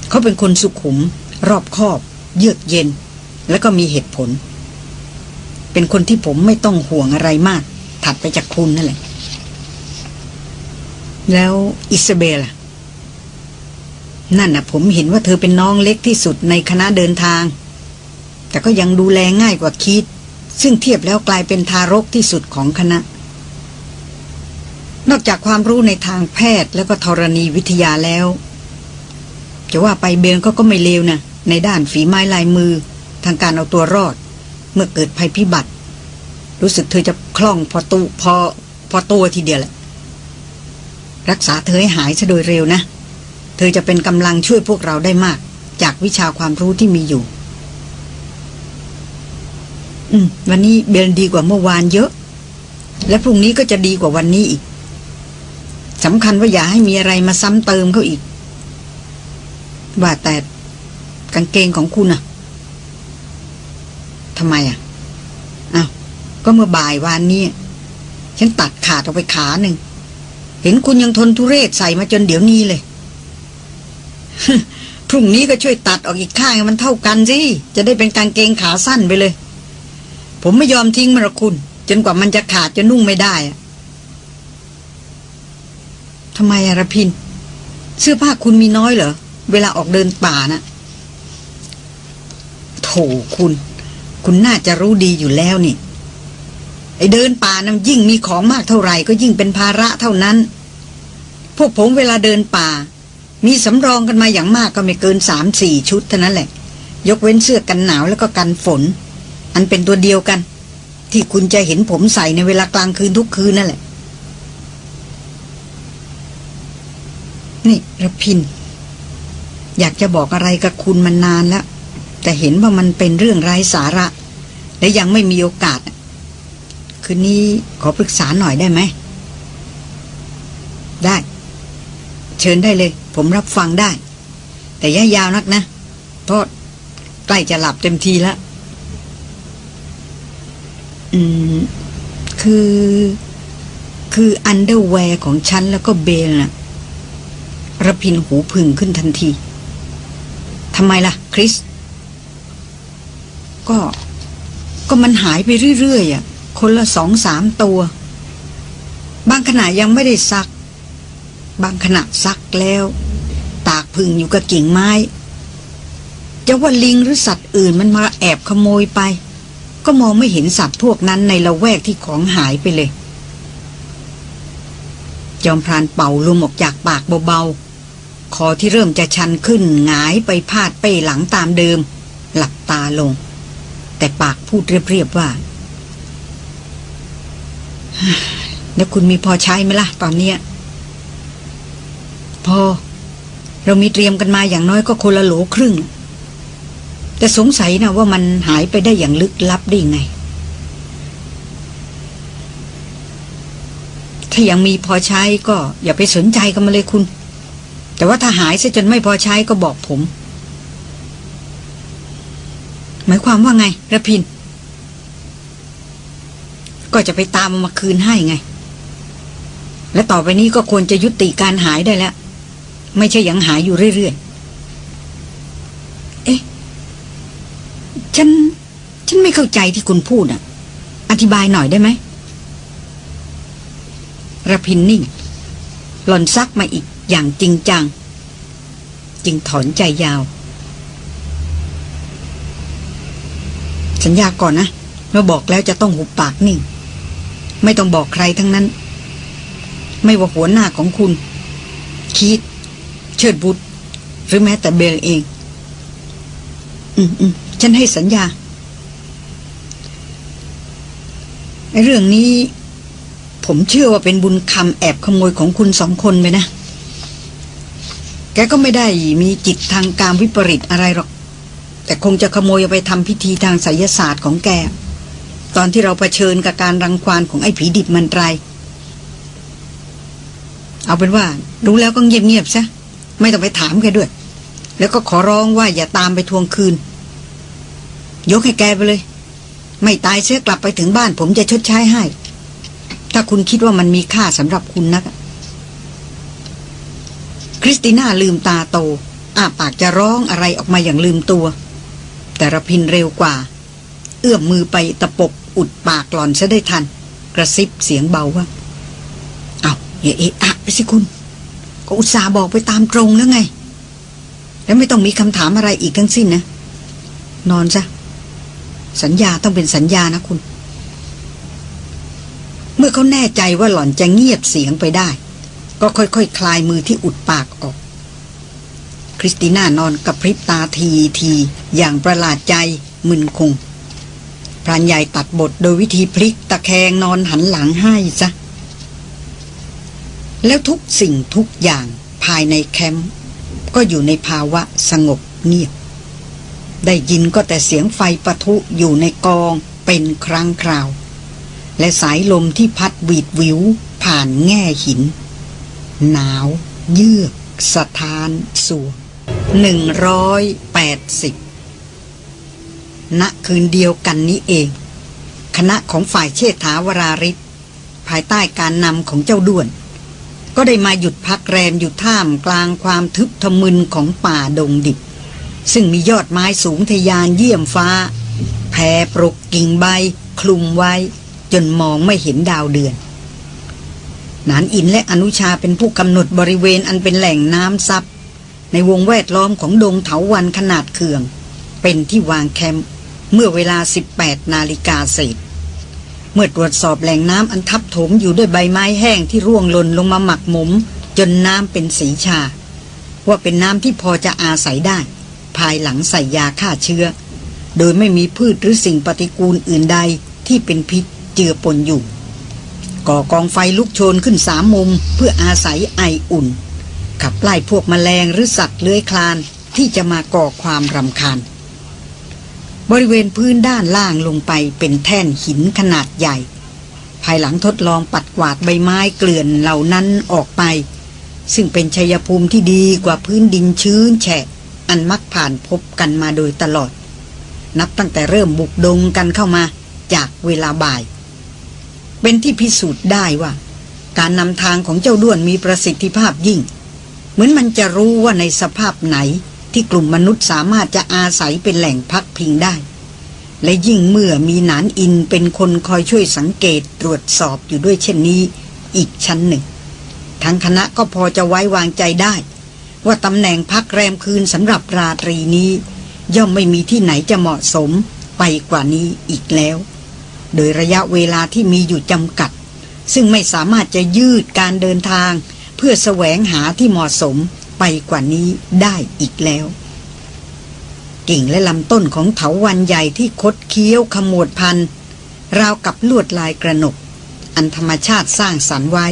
เขาเป็นคนสุขุม รอบคอบ เยือกเย็น แล้วก็มีเหตุผล เป็นคนที่ผมไม่ต้องห่วงอะไรมาก ถัดไปจากคุณนั่นแหละ แล้วอิซาเบลล่ะ นั่นน่ะผมเห็นว่าเธอเป็นน้องเล็กที่สุดในคณะเดินทาง แต่ก็ยังดูแลง่ายกว่าคิด ซึ่งเทียบแล้วกลายเป็นทารกที่สุดของคณะ นอกจากความรู้ในทางแพทย์แล้วก็ธรณีวิทยาแล้ว จะว่าไปเบลก็ก็ไม่เลวนะในด้านฝีไม้ลายมือ ทางการเอาตัวรอด เมื่อเกิดภัยพิบัติ รู้สึกเธอจะคล่องพอตูพอพอตัวทีเดียวแหละ รักษาเธอให้หายซะโดยเร็วนะ เธอจะเป็นกำลังช่วยพวกเราได้มาก จากวิชาความรู้ที่มีอยู่ อืม วันนี้เบลดีกว่าเมื่อวานเยอะ และพรุ่งนี้ก็จะดีกว่าวันนี้อีก สำคัญว่าอย่าให้มีอะไรมาซ้ำเติมเขาอีก ว่าแต่กางเกงของคุณอะทำไมอะอ้าวก็เมื่อบ่ายวานนี้ฉันตัดขาดออกไปขาหนึ่ง เห็นคุณยังทนทุเรศใส่มาจนเดี๋ยวนี้เลย พรุ่งนี้ก็ช่วยตัดออกอีกข้างมันเท่ากันสิ จะได้เป็นกางเกงขาสั้นไปเลย ผมไม่ยอมทิ้งมันหรอกคุณ จนกว่ามันจะขาดจะนุ่งไม่ได้อะ ทำไมอะรพิน เสื้อผ้าคุณมีน้อยเหรอ เวลาออกเดินป่านะ่ะโถคุณ คุณน่าจะรู้ดีอยู่แล้วนี่ ไอเดินป่านะยิ่งมีของมากเท่าไหร่ ก็ยิ่งเป็นภาระเท่านั้น พวกผมเวลาเดินป่า มีสำรองกันมาอย่างมากก็ไม่เกินสามสี่ชุดเท่านั้นแหละ ยกเว้นเสื้อกันหนาวแล้วก็กันฝน อันเป็นตัวเดียวกัน ที่คุณจะเห็นผมใส่ในเวลากลางคืนทุกคืนนั่นแหละ นี่ระพิน อยากจะบอกอะไรกับคุณมันนานแล้ว แต่เห็นว่ามันเป็นเรื่องไร้สาระ และยังไม่มีโอกาส คืนนี้ขอปรึกษาหน่อยได้ไหม ได้ เชิญได้เลย ผมรับฟังได้ แต่ย่ายาวนักนะเพราะใกล้จะหลับเต็มทีแล้ว อืม คือ คือ underwear ของฉันแล้วก็เบลน่ะ รพินทร์หูผึ่งขึ้นทันทีทำไมล่ะ คริส ก็ ก็มันหายไปเรื่อยๆอะ คนละสองสามตัว บางขณะยังไม่ได้ซัก บางขณะซักแล้ว ตากผึ่งอยู่กับกิ่งไม้ จะว่าลิงหรือสัตว์อื่นมันมาแอบขโมยไป ก็มองไม่เห็นสัตว์พวกนั้นในละแวกที่ของหายไปเลย จอมพรานเป่าลมออกจากปากเบาๆ คอที่เริ่มจะชันขึ้นหงายไปพาดเป้หลังตามเดิม หลับตาลง แต่ปากพูดเรียบๆว่า แล้วคุณมีพอใช้ไหมล่ะตอนเนี้ยพอ เรามีเตรียมกันมาอย่างน้อยก็คนละโหลครึ่ง แต่สงสัยนะว่ามันหายไปได้อย่างลึกลับได้ไง ถ้ายังมีพอใช้ก็อย่าไปสนใจกันมาเลยคุณ แต่ว่าถ้าหายซะจนไม่พอใช้ก็บอกผม หมายความว่าไงระพิน ก็จะไปตามมาคืนให้ไง และต่อไปนี้ก็ควรจะยุติการหายได้แล้ว ไม่ใช่ยังหายอยู่เรื่อยๆ เอ๊ะ ฉัน ฉันไม่เข้าใจที่คุณพูดอะ อธิบายหน่อยได้ไหมระพินนิ่ง หล่อนซักมาอีก อย่างจริงจัง จึงถอนใจยาว สัญญาก่อนนะเมื่อบอกแล้วจะต้องหุบปากนิ่ง ไม่ต้องบอกใครทั้งนั้น ไม่ว่าหัวหน้าของคุณ คีดเชิดบุตรหรือแม้แต่เบลเอง อืมอืมฉันให้สัญญาไอเรื่องนี้ผมเชื่อว่าเป็นบุญคำแอบขโมยของคุณสองคนไปนะ กก็ไม่ได้มีจิตทางการวิปริตอะไรหรอก แต่คงจะขโมยไปทำพิธีทางไสยศาสตร์ของแก ตอนที่เราเผชิญกับการรังควานของไอ้ผีดิบมันไรเอาเป็นว่า รู้แล้วก็เงียบๆซะไม่ต้องไปถามแกด้วย แล้วก็ขอร้องว่าอย่าตามไปทวงคืน ยกให้แกไปเลย ไม่ตายเสียกลับไปถึงบ้าน ผมจะชดใช้ให้ ถ้าคุณคิดว่ามันมีค่าสำหรับคุณนัก คริสติน่าลืมตาโตอ้าปากจะร้องอะไรออกมาอย่างลืมตัว แต่ระพินเร็วกว่า เอื้อมมือไปตะปบอุดปากหล่อนซะได้ทัน กระซิบเสียงเบาว่า เอาอย่าเอะอะไปสิคุณ ก็อุตส่าห์บอกไปตามตรงแล้วไง แล้วไม่ต้องมีคำถามอะไรอีกทั้งสิ้นนะ นอนซะ สัญญาต้องเป็นสัญญานะคุณ เมื่อเขาแน่ใจว่าหล่อนจะเงียบเสียงไปได้ ก็ค่อยๆคคลายมือที่อุดปากออก คริสติน่านอนกับพริบตาทีทีอย่างประหลาดใจมึนคงพรานใหญ่ตัดบทโดยวิธีพลิกตะแคงนอนหันหลังให้ซะแล้วทุกสิ่งทุกอย่างภายในแคมป์ก็อยู่ในภาวะสงบเงียบ ได้ยินก็แต่เสียงไฟปะทุอยู่ในกองเป็นครั้งคราว และสายลมที่พัดวีดวิวผ่านแง่หิน หนาว เยือกสะท้านสัวหนึ่งร้อยแปดสิบณคืนเดียวกันนี้เอง คณะของฝ่ายเชษฐาวราริศภายใต้การนำของเจ้าด้วน ก็ได้มาหยุดพักแรมอยู่ท่ามกลางความทึบทะมึนของป่าดงดิบ ซึ่งมียอดไม้สูงทะยานเยี่ยมฟ้าแผ่ปรกกิ่งใบ คลุมไว้ จนมองไม่เห็นดาวเดือน นานอินและอนุชาเป็นผู้กำหนดบริเวณอันเป็นแหล่งน้ำซับในวงแวดล้อมของดงเถาวันขนาดเขื่อง เป็นที่วางแคมป์เมื่อเวลา 18 นาฬิกาเศษเมื่อตรวจสอบแหล่งน้ำอันทับถมอยู่ด้วยใบไม้แห้งที่ร่วงหล่นลงมาหมักหมม จนน้ำเป็นสีชา ว่าเป็นน้ำที่พอจะอาศัยได้ ภายหลังใส่ยาฆ่าเชื้อ โดยไม่มีพืชหรือสิ่งปฏิกูลอื่นใดที่เป็นพิษเจือปนอยู่ ก่อกองไฟลุกโชนขึ้นสามมุมเพื่ออาศัยไออุ่น ขับไล่พวกมแมลงหรือสัตว์เลื้อยคลานที่จะมาก่อความรำคาญ บริเวณพื้นด้านล่างลงไปเป็นแท่นหินขนาดใหญ่ ภายหลังทดลองปัดกวาดใบไม้เกลื่อนเหล่านั้นออกไป ซึ่งเป็นชัยภูมิที่ดีกว่าพื้นดินชื้นแฉะ อันมักผ่านพบกันมาโดยตลอด นับตั้งแต่เริ่มบุกดงกันเข้ามาจากเวลาบ่าย เป็นที่พิสูจน์ได้ว่า การนำทางของเจ้าด้วนมีประสิทธิภาพยิ่ง เหมือนมันจะรู้ว่าในสภาพไหนที่กลุ่มมนุษย์สามารถจะอาศัยเป็นแหล่งพักพิงได้ และยิ่งเมื่อมีหนานอินเป็นคนคอยช่วยสังเกตตรวจสอบอยู่ด้วยเช่นนี้ อีกชั้นหนึ่ง ทั้งคณะก็พอจะไว้วางใจได้ ว่าตำแหน่งพักแรมคืนสำหรับราตรีนี้ ย่อมไม่มีที่ไหนจะเหมาะสมไปกว่านี้อีกแล้ว โดยระยะเวลาที่มีอยู่จำกัด ซึ่งไม่สามารถจะยืดการเดินทาง เพื่อแสวงหาที่เหมาะสมไปกว่านี้ได้อีกแล้ว กิ่งและลำต้นของเถาวันใหญ่ที่คดเคี้ยวขมวดพันราวกับลวดลายกระหนก อันธรรมชาติสร้างสรรค์ไว้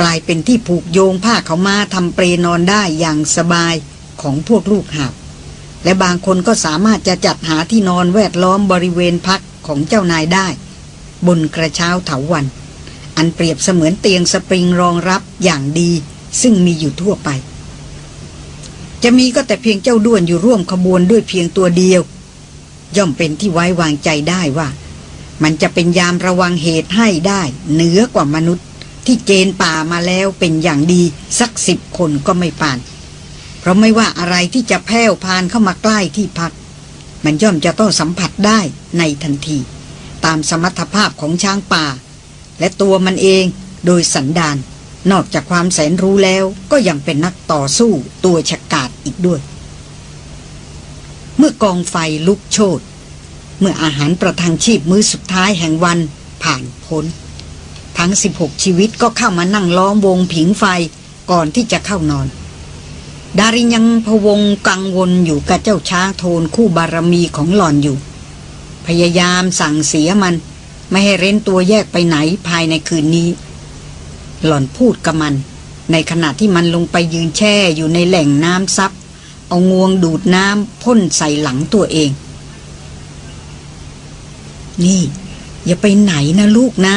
กลายเป็นที่ผูกโยงผ้าเขามาทำเปรนอนได้อย่างสบายของพวกลูกหาบและบางคนก็สามารถจะจัดหาที่นอนแวดล้อมบริเวณพัก ของเจ้านายได้ บนกระเช้าเถาวัน อันเปรียบเสมือนเตียงสปริงรองรับอย่างดีซึ่งมีอยู่ทั่วไป จะมีก็แต่เพียงเจ้าด้วนอยู่ร่วมขบวนด้วยเพียงตัวเดียว ย่อมเป็นที่ไว้วางใจได้ว่า มันจะเป็นยามระวังเหตุให้ได้เหนือกว่ามนุษย์ที่เจนป่ามาแล้วเป็นอย่างดีสักสิบคนก็ไม่ปาน เพราะไม่ว่าอะไรที่จะแผ่วพานเข้ามาใกล้ที่พัก มันย่อมจะต้องสัมผัสได้ในทันที ตามสมรรถภาพของช้างป่า และตัวมันเองโดยสันดาน นอกจากความแสนรู้แล้วก็ยังเป็นนักต่อสู้ตัวฉกาจอีกด้วย เมื่อกองไฟลุกโชนเมื่ออาหารประทังชีพมื้อสุดท้ายแห่งวันผ่านพ้น ทั้ง 16 ชีวิตก็เข้ามานั่งล้อมวงผิงไฟก่อนที่จะเข้านอน ดารินยังพวงกังวลอยู่กับเจ้าช้างโทนคู่บารมีของหล่อนอยู่ พยายามสั่งเสียมัน ไม่ให้เร้นตัวแยกไปไหนภายในคืนนี้ หล่อนพูดกับมัน ในขณะที่มันลงไปยืนแช่อยู่ในแหล่งน้ำซับเอางวงดูดน้ำพ่นใส่หลังตัวเอง นี่ อย่าไปไหนนะลูกนะ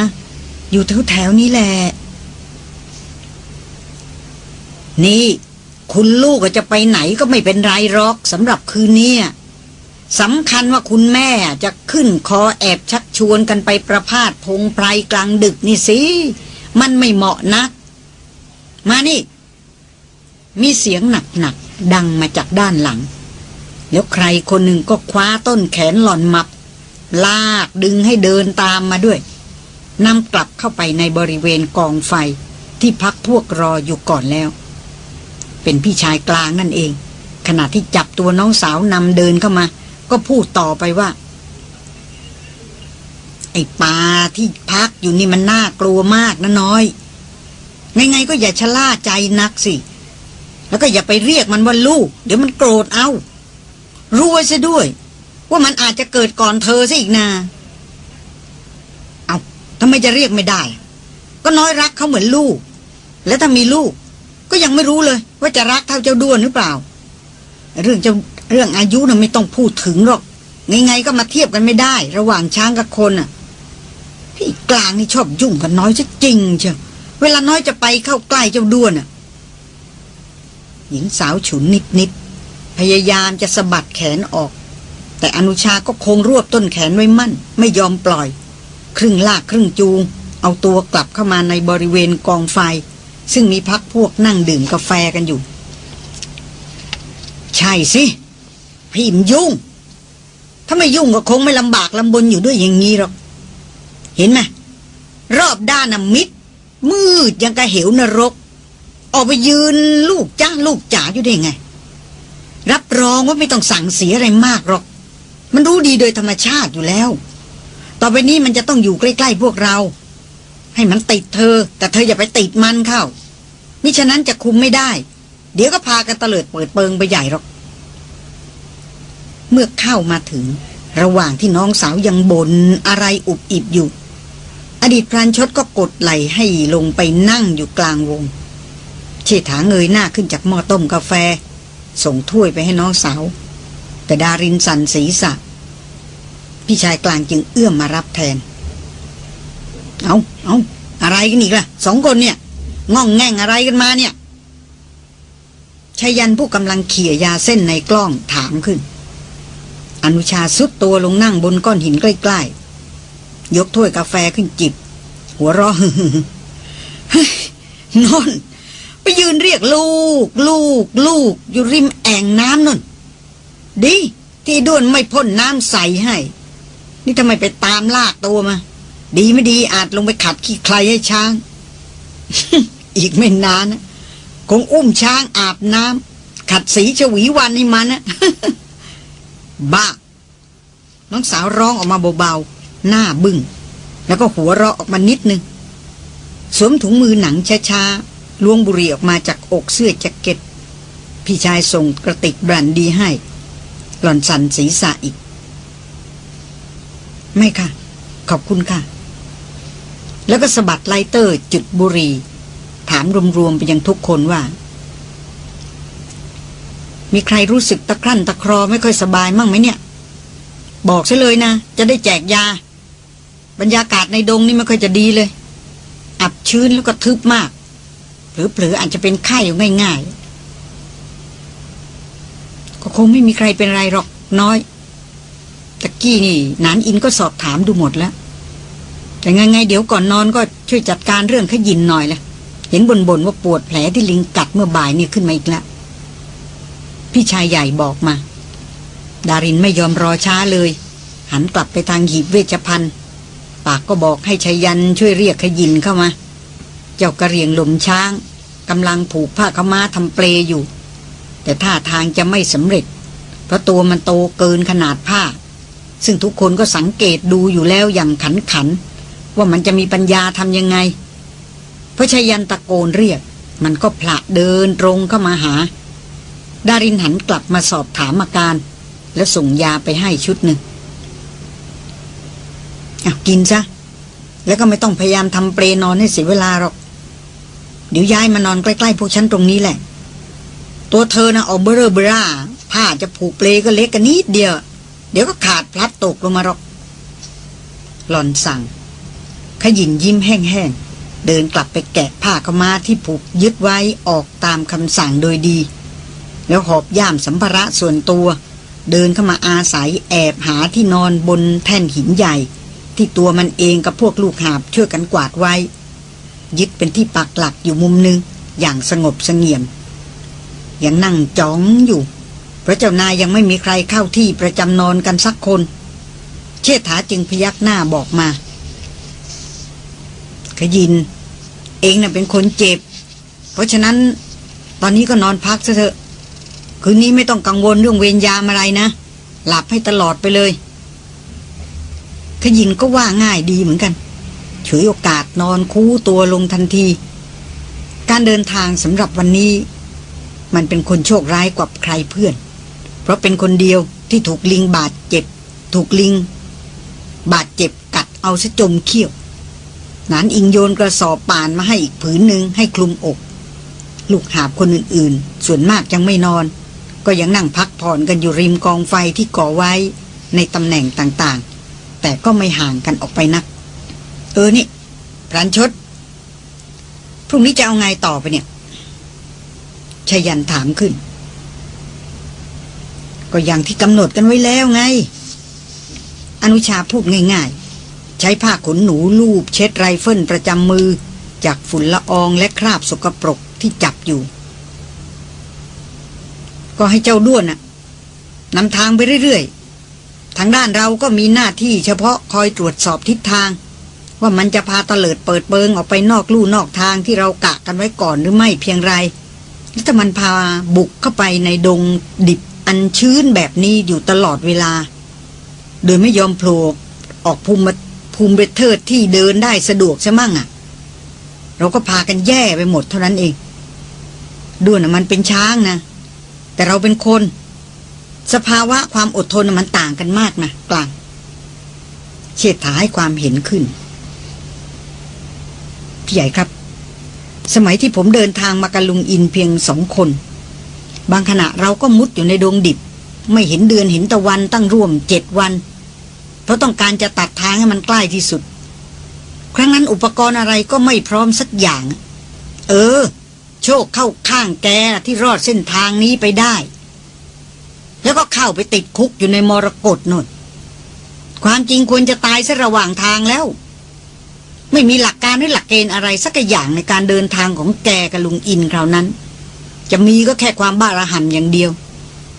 อยู่แถวแถวๆนี้แหละ นี่ คุณลูกจะไปไหนก็ไม่เป็นไรหรอกสำหรับคืนนี้สำคัญว่าคุณแม่จะขึ้นคอแอบชักชวนกันไปประพาสพงไพรกลางดึกนี่สิ มันไม่เหมาะนัก มานี่ มีเสียงหนักๆดังมาจากด้านหลัง แล้วใครคนหนึ่งก็คว้าต้นแขนหล่อนมับ ลากดึงให้เดินตามมาด้วยนำกลับเข้าไปในบริเวณกองไฟที่พักพวกรออยู่ก่อนแล้ว เป็นพี่ชายกลางนั่นเอง ขณะที่จับตัวน้องสาวนำเดินเข้ามา ก็พูดต่อไปว่า ไอ้ปลาที่พักอยู่นี่มันน่ากลัวมากนะน้อยไงๆก็อย่าชะล่าใจนักสิ แล้วก็อย่าไปเรียกมันว่าลูก เดี๋ยวมันโกรธเอา รู้ไว้ซะด้วย ว่ามันอาจจะเกิดก่อนเธอซะอีกนาเอาทำไมจะเรียกไม่ได้ ก็น้อยรักเขาเหมือนลูก และถ้ามีลูก ก็ยังไม่รู้เลย ว่าจะรักเท่าเจ้าด้วนหรือเปล่า เรื่องเจ้าเรื่องอายุน่ะไม่ต้องพูดถึงหรอกไงๆก็มาเทียบกันไม่ได้ ระหว่างช้างกับคนอะพี่กลางนี่ชอบยุ่งกับน้อยซะจริงเชียวเวลาน้อยจะไปเข้าใกล้เจ้าด้วนอะ หญิงสาวฉุนนิดๆพยายามจะสะบัดแขนออก แต่อนุชาก็คงรวบต้นแขนไว้มั่น ไม่ยอมปล่อย ครึ่งลากครึ่งจูง เอาตัวกลับเข้ามาในบริเวณกองไฟ ซึ่งมีพักพวกนั่งดื่มกาแฟกันอยู่ ใช่สิ พี่มยุ่ง ถ้าไม่ยุ่งก็คงไม่ลำบากลำบนอยู่ด้วยอย่างนี้หรอก เห็นไหมรอบด้านน่ะมิด มืดยังกระเหวนรก ออกไปยืนลูกจ้าลูกจ๋าอยู่ได้ไง รับรองว่าไม่ต้องสั่งเสียอะไรมากหรอก มันรู้ดีโดยธรรมชาติอยู่แล้ว ต่อไปนี้มันจะต้องอยู่ใกล้ ๆ พวกเรา ให้มันติดเธอ แต่เธออย่าไปติดมันเข้า มิฉะนั้นจะคุมไม่ได้ เดี๋ยวก็พากันเตลิดเปิดเปิงไปใหญ่หรอก เมื่อเข้ามาถึง ระหว่างที่น้องสาวยังบนอะไรอุบอิบอยู่ อดีตพรานชดก็กดไหลให้ลงไปนั่งอยู่กลางวง เชษฐาเงยหน้าขึ้นจากหม้อต้มกาแฟ ส่งถ้วยไปให้น้องสาว แต่ดารินสันศีรษะพี่ชายกลางจึงเอื้อมมารับแทน เอาเอาอะไรกันอีกล่ะสองคนเนี่ยง่องแง่งอะไรกันมาเนี่ยชายันผู้กำลังเขี่ยยาเส้นในกล้องถามขึ้น อนุชาสุดตัวลงนั่งบนก้อนหินใกล้ ๆ ยกถ้วยกาแฟขึ้นจิบ หัวเราะนอน ไปยืนเรียกลูก ลูก ลูก อยู่ริมแอ่งน้ำนนดี ที่ด้วนไม่พ่นน้ำใสให้ นี่ทำไมไปตามลากตัวมา ดีไม่ดีอาจลงไปขัดขี้ใครให้ช้าง อีกไม่นานนะคงอุ้มช้างอาบน้ำขัดสีชวีวันให้มันนะบ้า น้องสาวร้องออกมาเบาๆ หน้าบึง้ง แล้วก็หัวเราะออกมานิดนึง สวมถุงมือหนังช้าๆล้วงบุหรี่ออกมาจากอกเสื้อแจ็คเก็ต พี่ชายส่งกระติกแบรนดีให้ หล่อนสั่นศีรษะอีก ไม่ค่ะ ขอบคุณค่ะ แล้วก็สะบัด lighter จุดบุหรี่ถามรวมๆไปยังทุกคนว่า มีใครรู้สึกตะครั่นตะครอไม่ค่อยสบายมั่งไหมเนี่ย บอกซะเลยนะ จะได้แจกยา บรรยากาศในดงนี่ไม่ค่อยจะดีเลย อับชื้นแล้วก็ทึบมาก หรือเผลออาจจะเป็นไข้ยง่ายๆ ก็คงไม่มีใครเป็นไรหรอกน้อยตะกี้นี่นานอินก็สอบถามดูหมดแล้ว แต่ไงไงเดี๋ยวก่อนนอนก็ช่วยจัดการเรื่องขยินหน่อยละเห็นบนบนว่าปวดแผลที่ลิงกัดเมื่อบ่ายนี่ขึ้นมาอีกแล้วพี่ชายใหญ่บอกมา ดารินไม่ยอมรอช้าเลย หันกลับไปทางหีบเวชภัณฑ์ ปากก็บอกให้ชัยยันช่วยเรียกขยินเข้ามา เจ้ากระเรียงหลมช้างกำลังผูกผ้าขม้าทำเปลอยู่ แต่ท่าทางจะไม่สำเร็จ เพราะตัวมันโตเกินขนาดผ้า ซึ่งทุกคนก็สังเกตดูอยู่แล้วอย่างขันขัน ว่ามันจะมีปัญญาทำยังไงเพราะชายันตะโกนเรียก มันก็ผละเดินตรงเข้ามาหา ดารินหันกลับมาสอบถามอาการ แล้วส่งยาไปให้ชุดหนึ่งเอากินซะ แล้วก็ไม่ต้องพยายามทำเปรนอนให้เสียเวลาหรอก เดี๋ยวย้ายมานอนใกล้ๆพวกฉันตรงนี้แหละ ตัวเธอนะเอาเบอร์เบราผ้าจะผูกเปลก็เล็กกันนิดเดียว เดี๋ยวก็ขาดพลัดตกลงมาหรอก หล่อนสั่ง ขยินยิ้มแห้งๆ เดินกลับไปแกะผ้าขมาที่ผูกยึดไว้ออกตามคำสั่งโดยดี แล้วหอบย่ามสัมภาระส่วนตัว เดินเข้ามาอาศัยแอบหาที่นอนบนแท่นหินใหญ่ ที่ตัวมันเองกับพวกลูกหาบช่วยกันกวาดไว้ ยึดเป็นที่ปักหลักอยู่มุมหนึง อย่างสงบสงี่ยม ยังนั่งจ้องอยู่เพราะเจ้านายยังไม่มีใครเข้าที่ประจำนอนกันสักคน เชษฐาจึงพยักหน้าบอกมา ขยิน เองน่ะเป็นคนเจ็บ เพราะฉะนั้น ตอนนี้ก็นอนพักซะเถอะ คืนนี้ไม่ต้องกังวลเรื่องเวรยามอะไรนะ หลับให้ตลอดไปเลย ขยินก็ว่าง่ายดีเหมือนกันเฉยโอกาสนอนคู่ตัวลงทันที การเดินทางสำหรับวันนี้ มันเป็นคนโชคร้ายกว่าใครเพื่อน เพราะเป็นคนเดียวที่ถูกลิงบาดเจ็บ ถูกลิง บาดเจ็บกัดเอาซะจมเขี้ยว นานอิงโยนกระสอบป่านมาให้อีกผืนหนึ่งให้คลุมอก ลูกหาบคนอื่นๆ ส่วนมากยังไม่นอน ก็ยังนั่งพักผ่อนกันอยู่ริมกองไฟที่ก่อไว้ในตำแหน่งต่างๆ แต่ก็ไม่ห่างกันออกไปนัก เออนี่พรันชด พรุ่งนี้จะเอาไงต่อไปเนี่ยชยันถามขึ้น ก็อย่างที่กำหนดกันไว้แล้วไง อนุชาพูดง่าย ใช้ผ้าขนหนูลูบเช็ดไรเฟิลประจำมือ จากฝุ่นละอองและคราบสกปรกที่จับอยู่ ก็ให้เจ้าด้วนน่ะนำทางไปเรื่อยๆ ทางด้านเราก็มีหน้าที่เฉพาะคอยตรวจสอบทิศทาง ว่ามันจะพาเตลิดเปิดเปิงออกไปนอกลู่นอกทางที่เรากะกันไว้ก่อนหรือไม่เพียงไรแล้วถ้ามันพาบุกเข้าไปในดงดิบอันชื้นแบบนี้อยู่ตลอดเวลา โดยไม่ยอมโผล่ออกภูมิ ภูมิเบเทอร์ที่เดินได้สะดวกใช่มั่งอะ่ะ เราก็พากันแย่ไปหมดเท่านั้นเองด้วนมันเป็นช้างนะ แต่เราเป็นคน สภาวะความอดทนมันต่างกันมากนะกลาง เชษฐาให้ความเห็นขึ้น พี่ใหญ่ครับ สมัยที่ผมเดินทางมากับลุงอินเพียงสองคน บางขณะเราก็มุดอยู่ในดงดิบ ไม่เห็นเดือนเห็นตะวันตั้งร่วมเจ็ดวัน ราะต้องการจะตัดทางให้มันใกล้ที่สุด ครั้งนั้นอุปกรณ์อะไรก็ไม่พร้อมสักอย่าง เออ โชคเข้าข้างแกที่รอดเส้นทางนี้ไปได้ แล้วก็เข้าไปติดคุกอยู่ในมรกตนนความจริงควรจะตายซะระหว่างทางแล้ว ไม่มีหลักการหรือหลักเกณฑ์อะไรสักอย่างในการเดินทางของแกกับลุงอินคราวนั้น จะมีก็แค่ความบ้าระห่ำอย่างเดียว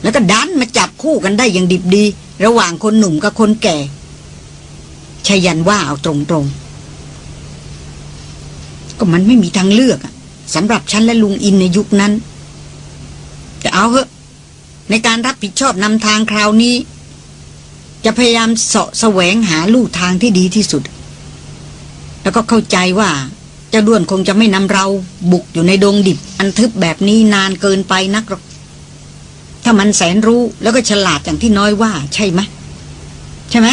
แล้วก็ดันมาจับคู่กันได้อย่างดิบดี ระหว่างคนหนุ่มกับคนแก่ ชายันว่าเอาตรงๆ ก็มันไม่มีทางเลือกสำหรับฉันและลุงอินในยุคนั้น แต่เอาเหอะ ในการรับผิดชอบนำทางคราวนี้ จะพยายามเสาะแสวงหาลู่ทางที่ดีที่สุด แล้วก็เข้าใจว่าเจ้าด้วนคงจะไม่นำเราบุกอยู่ในดงดิบ อันทึบแบบนี้นานเกินไปนักหรอกถ้ามันแสนรู้แล้วก็ฉลาดอย่างที่น้อยว่า ใช่ไหมใช่ไหม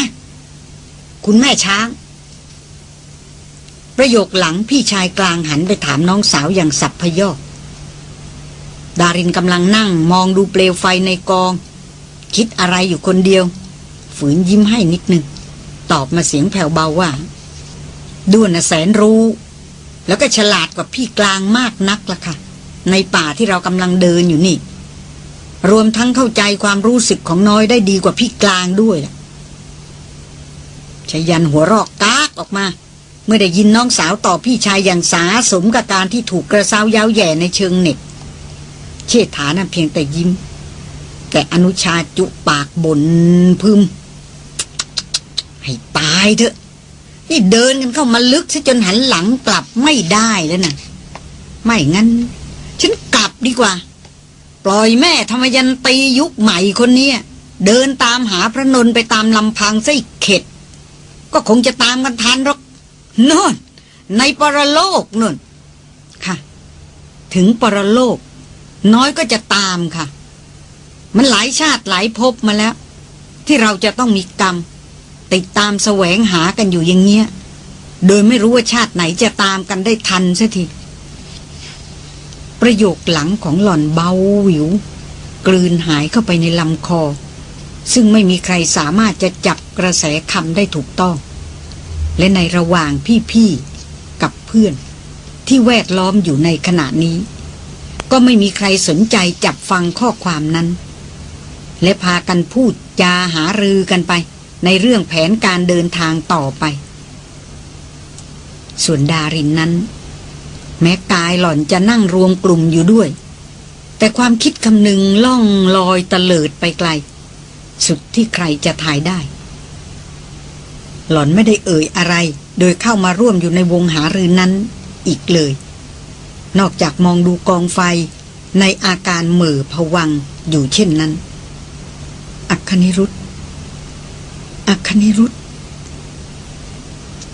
คุณแม่ช้าง ประโยคหลังพี่ชายกลางหันไปถามน้องสาวอย่างสับพยอกดารินกำลังนั่งมองดูเปลวไฟในกอง คิดอะไรอยู่คนเดียว ฝืนยิ้มให้นิดนึง ตอบมาเสียงแผ่วเบาว่าด้วนแสนรู้ แล้วก็ฉลาดกว่าพี่กลางมากนักล่ะค่ะ ในป่าที่เรากำลังเดินอยู่นี่ รวมทั้งเข้าใจความรู้สึกของน้อยได้ดีกว่าพี่กลางด้วยล่ะ ชยันหัวรอกกากออกมา เมื่อได้ยินน้องสาวต่อพี่ชายอย่างสาสมกับการที่ถูกกระซ้ายาวแย่ในเชิงเน็ตเชษฐานะเพียงแต่ยิ้ม แต่อนุชาจุปากบนพึม ให้ตายเถอะ นี่เดินกันเข้ามาลึกซะจนหันหลังกลับไม่ได้แล้วน่ะ ไม่งั้น ฉันกลับดีกว่า ปล่อยแม่ธรรมยันตียุคใหม่คนนี้เดินตามหาพระนนไปตามลำพังซะอีกเข็ด ก็คงจะตามกันทันหรอกนู่นในปรโลกนู่นค่ะ ถึงปรโลก น้อยก็จะตามค่ะ มันหลายชาติหลายภพมาแล้ว ที่เราจะต้องมีกรรม ติดตามแสวงหากันอยู่อย่างเงี้ย โดยไม่รู้ว่าชาติไหนจะตามกันได้ทันสัทีประโยคหลังของหล่อนเบาหวิว กลืนหายเข้าไปในลำคอ ซึ่งไม่มีใครสามารถจะจับกระแสคำได้ถูกต้อง และในระหว่างพี่ๆกับเพื่อน ที่แวดล้อมอยู่ในขณะนี้ ก็ไม่มีใครสนใจจับฟังข้อความนั้น และพากันพูดจาหารือกันไป ในเรื่องแผนการเดินทางต่อไป ส่วนดารินนั้น แม้กายหล่อนจะนั่งรวมกลุ่มอยู่ด้วย แต่ความคิดคำนึงล่องลอยตะเลิดไปไกล สุดที่ใครจะถ่ายได้ หล่อนไม่ได้เอ่ยอะไร โดยเข้ามาร่วมอยู่ในวงหารือนั้นอีกเลย นอกจากมองดูกองไฟในอาการเหม่อผวังอยู่เช่นนั้น อัคนิรุธอัคนิรุธ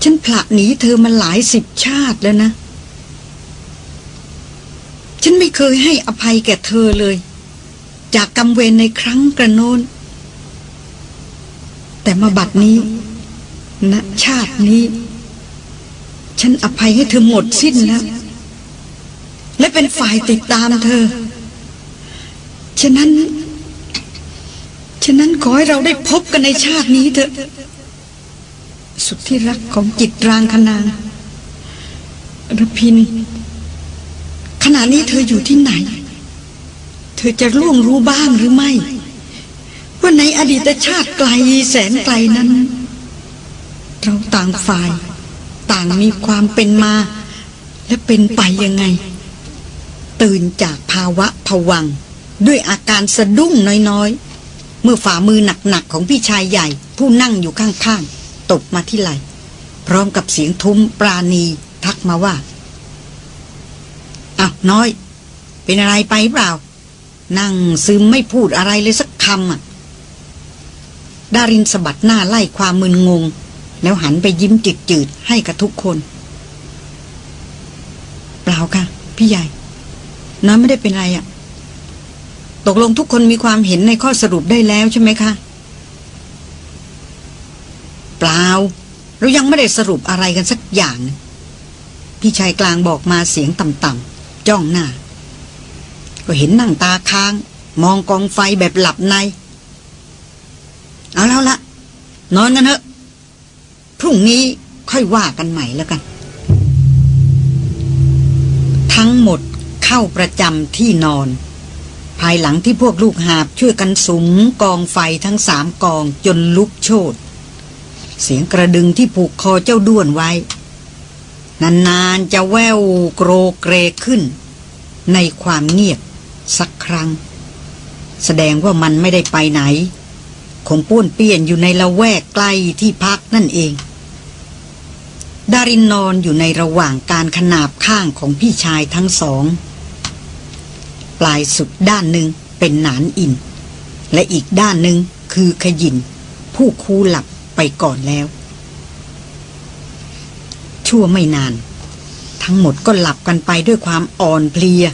ฉันผละหนีเธอมาหลายสิบชาติแล้วนะ ฉันไม่เคยให้อภัยแก่เธอเลย จากกรรมเวรในครั้งกระโน้นแต่มาบัดนี้ ณนะชาตินี้ ฉันอภัยให้เธอหมดสิ้นแล้ว และเป็นฝ่ายติดตามเธอ ฉะนั้น ฉะนั้นขอให้เราได้พบกันในชาตินี้เถอะ สุดที่รักของจิตรางคนางรพิน ขณะนี้เธออยู่ที่ไหน เธอจะล่วงรู้บ้างหรือไม่ ว่าในอดีตชาติไกลแสนไกลนั้น เราต่างฝ่าย ต่างมีความเป็นมา และเป็นไปยังไง ตื่นจากภาวะผวัง ด้วยอาการสะดุ้งน้อยๆ เมื่อฝ่ามือหนักๆ ของพี่ชายใหญ่ ผู้นั่งอยู่ข้างๆตกมาที่ไหล พร้อมกับเสียงทุ้มปราณีทักมาว่าอ้าวน้อย เป็นอะไรไปเปล่า นั่งซึมไม่พูดอะไรเลยสักคำอะดารินสะบัดหน้าไล่ความมึนงง แล้วหันไปยิ้มจิตจืดให้กับทุกคน เปล่าค่ะ พี่ใหญ่ น้อยไม่ได้เป็นไรอะ ตกลงทุกคนมีความเห็นในข้อสรุปได้แล้วใช่ไหมคะ เปล่า เรายังไม่ได้สรุปอะไรกันสักอย่าง พี่ชายกลางบอกมาเสียงต่ำๆจ้องหน้า ก็เห็นนั่งตาค้าง มองกองไฟแบบหลับใน เอาแล้วละนอนกันเถอะ รุ่งนี้ค่อยว่ากันใหม่แล้วกัน ทั้งหมดเข้าประจำที่นอน ภายหลังที่พวกลูกหาบช่วยกันสุมกองไฟทั้งสามกองจนลุกโชนเสียงกระดึงที่ผูกคอเจ้าด้วนไว้ นานๆจะแววโกรเกรขึ้น ในความเงียบสักครั้ง แสดงว่ามันไม่ได้ไปไหน คงป้วนเปี้ยนอยู่ในละแวกใกล้ที่พักนั่นเอง ดารินนอนอยู่ในระหว่างการขนาบข้างของพี่ชายทั้งสอง ปลายสุดด้านหนึ่งเป็นหนานอิน และอีกด้านหนึ่งคือขยิน ผู้คูหลับไปก่อนแล้ว ชั่วไม่นาน ทั้งหมดก็หลับกันไปด้วยความอ่อนเพลีย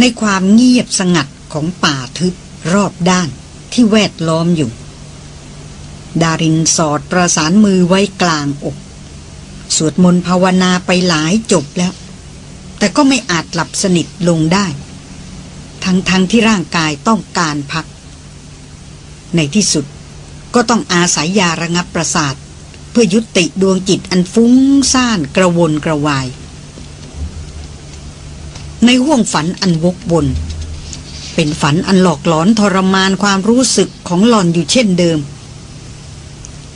ในความเงียบสงัดของป่าทึบรอบด้านที่แวดล้อมอยู่ ดารินสอดประสานมือไว้กลางอก สวดมนต์ภาวนาไปหลายจบแล้ว แต่ก็ไม่อาจหลับสนิทลงได้ ทั้งๆทที่ร่างกายต้องการพัก ในที่สุดก็ต้องอาศัยยาระงับประสาท เพื่อยุติดวงจิตอันฟุ้งซ่านกระวนกระวาย ในห้วงฝันอันวกวนเป็นฝันอันหลอกหลอนทรมานความรู้สึกของหล่อนอยู่เช่นเดิม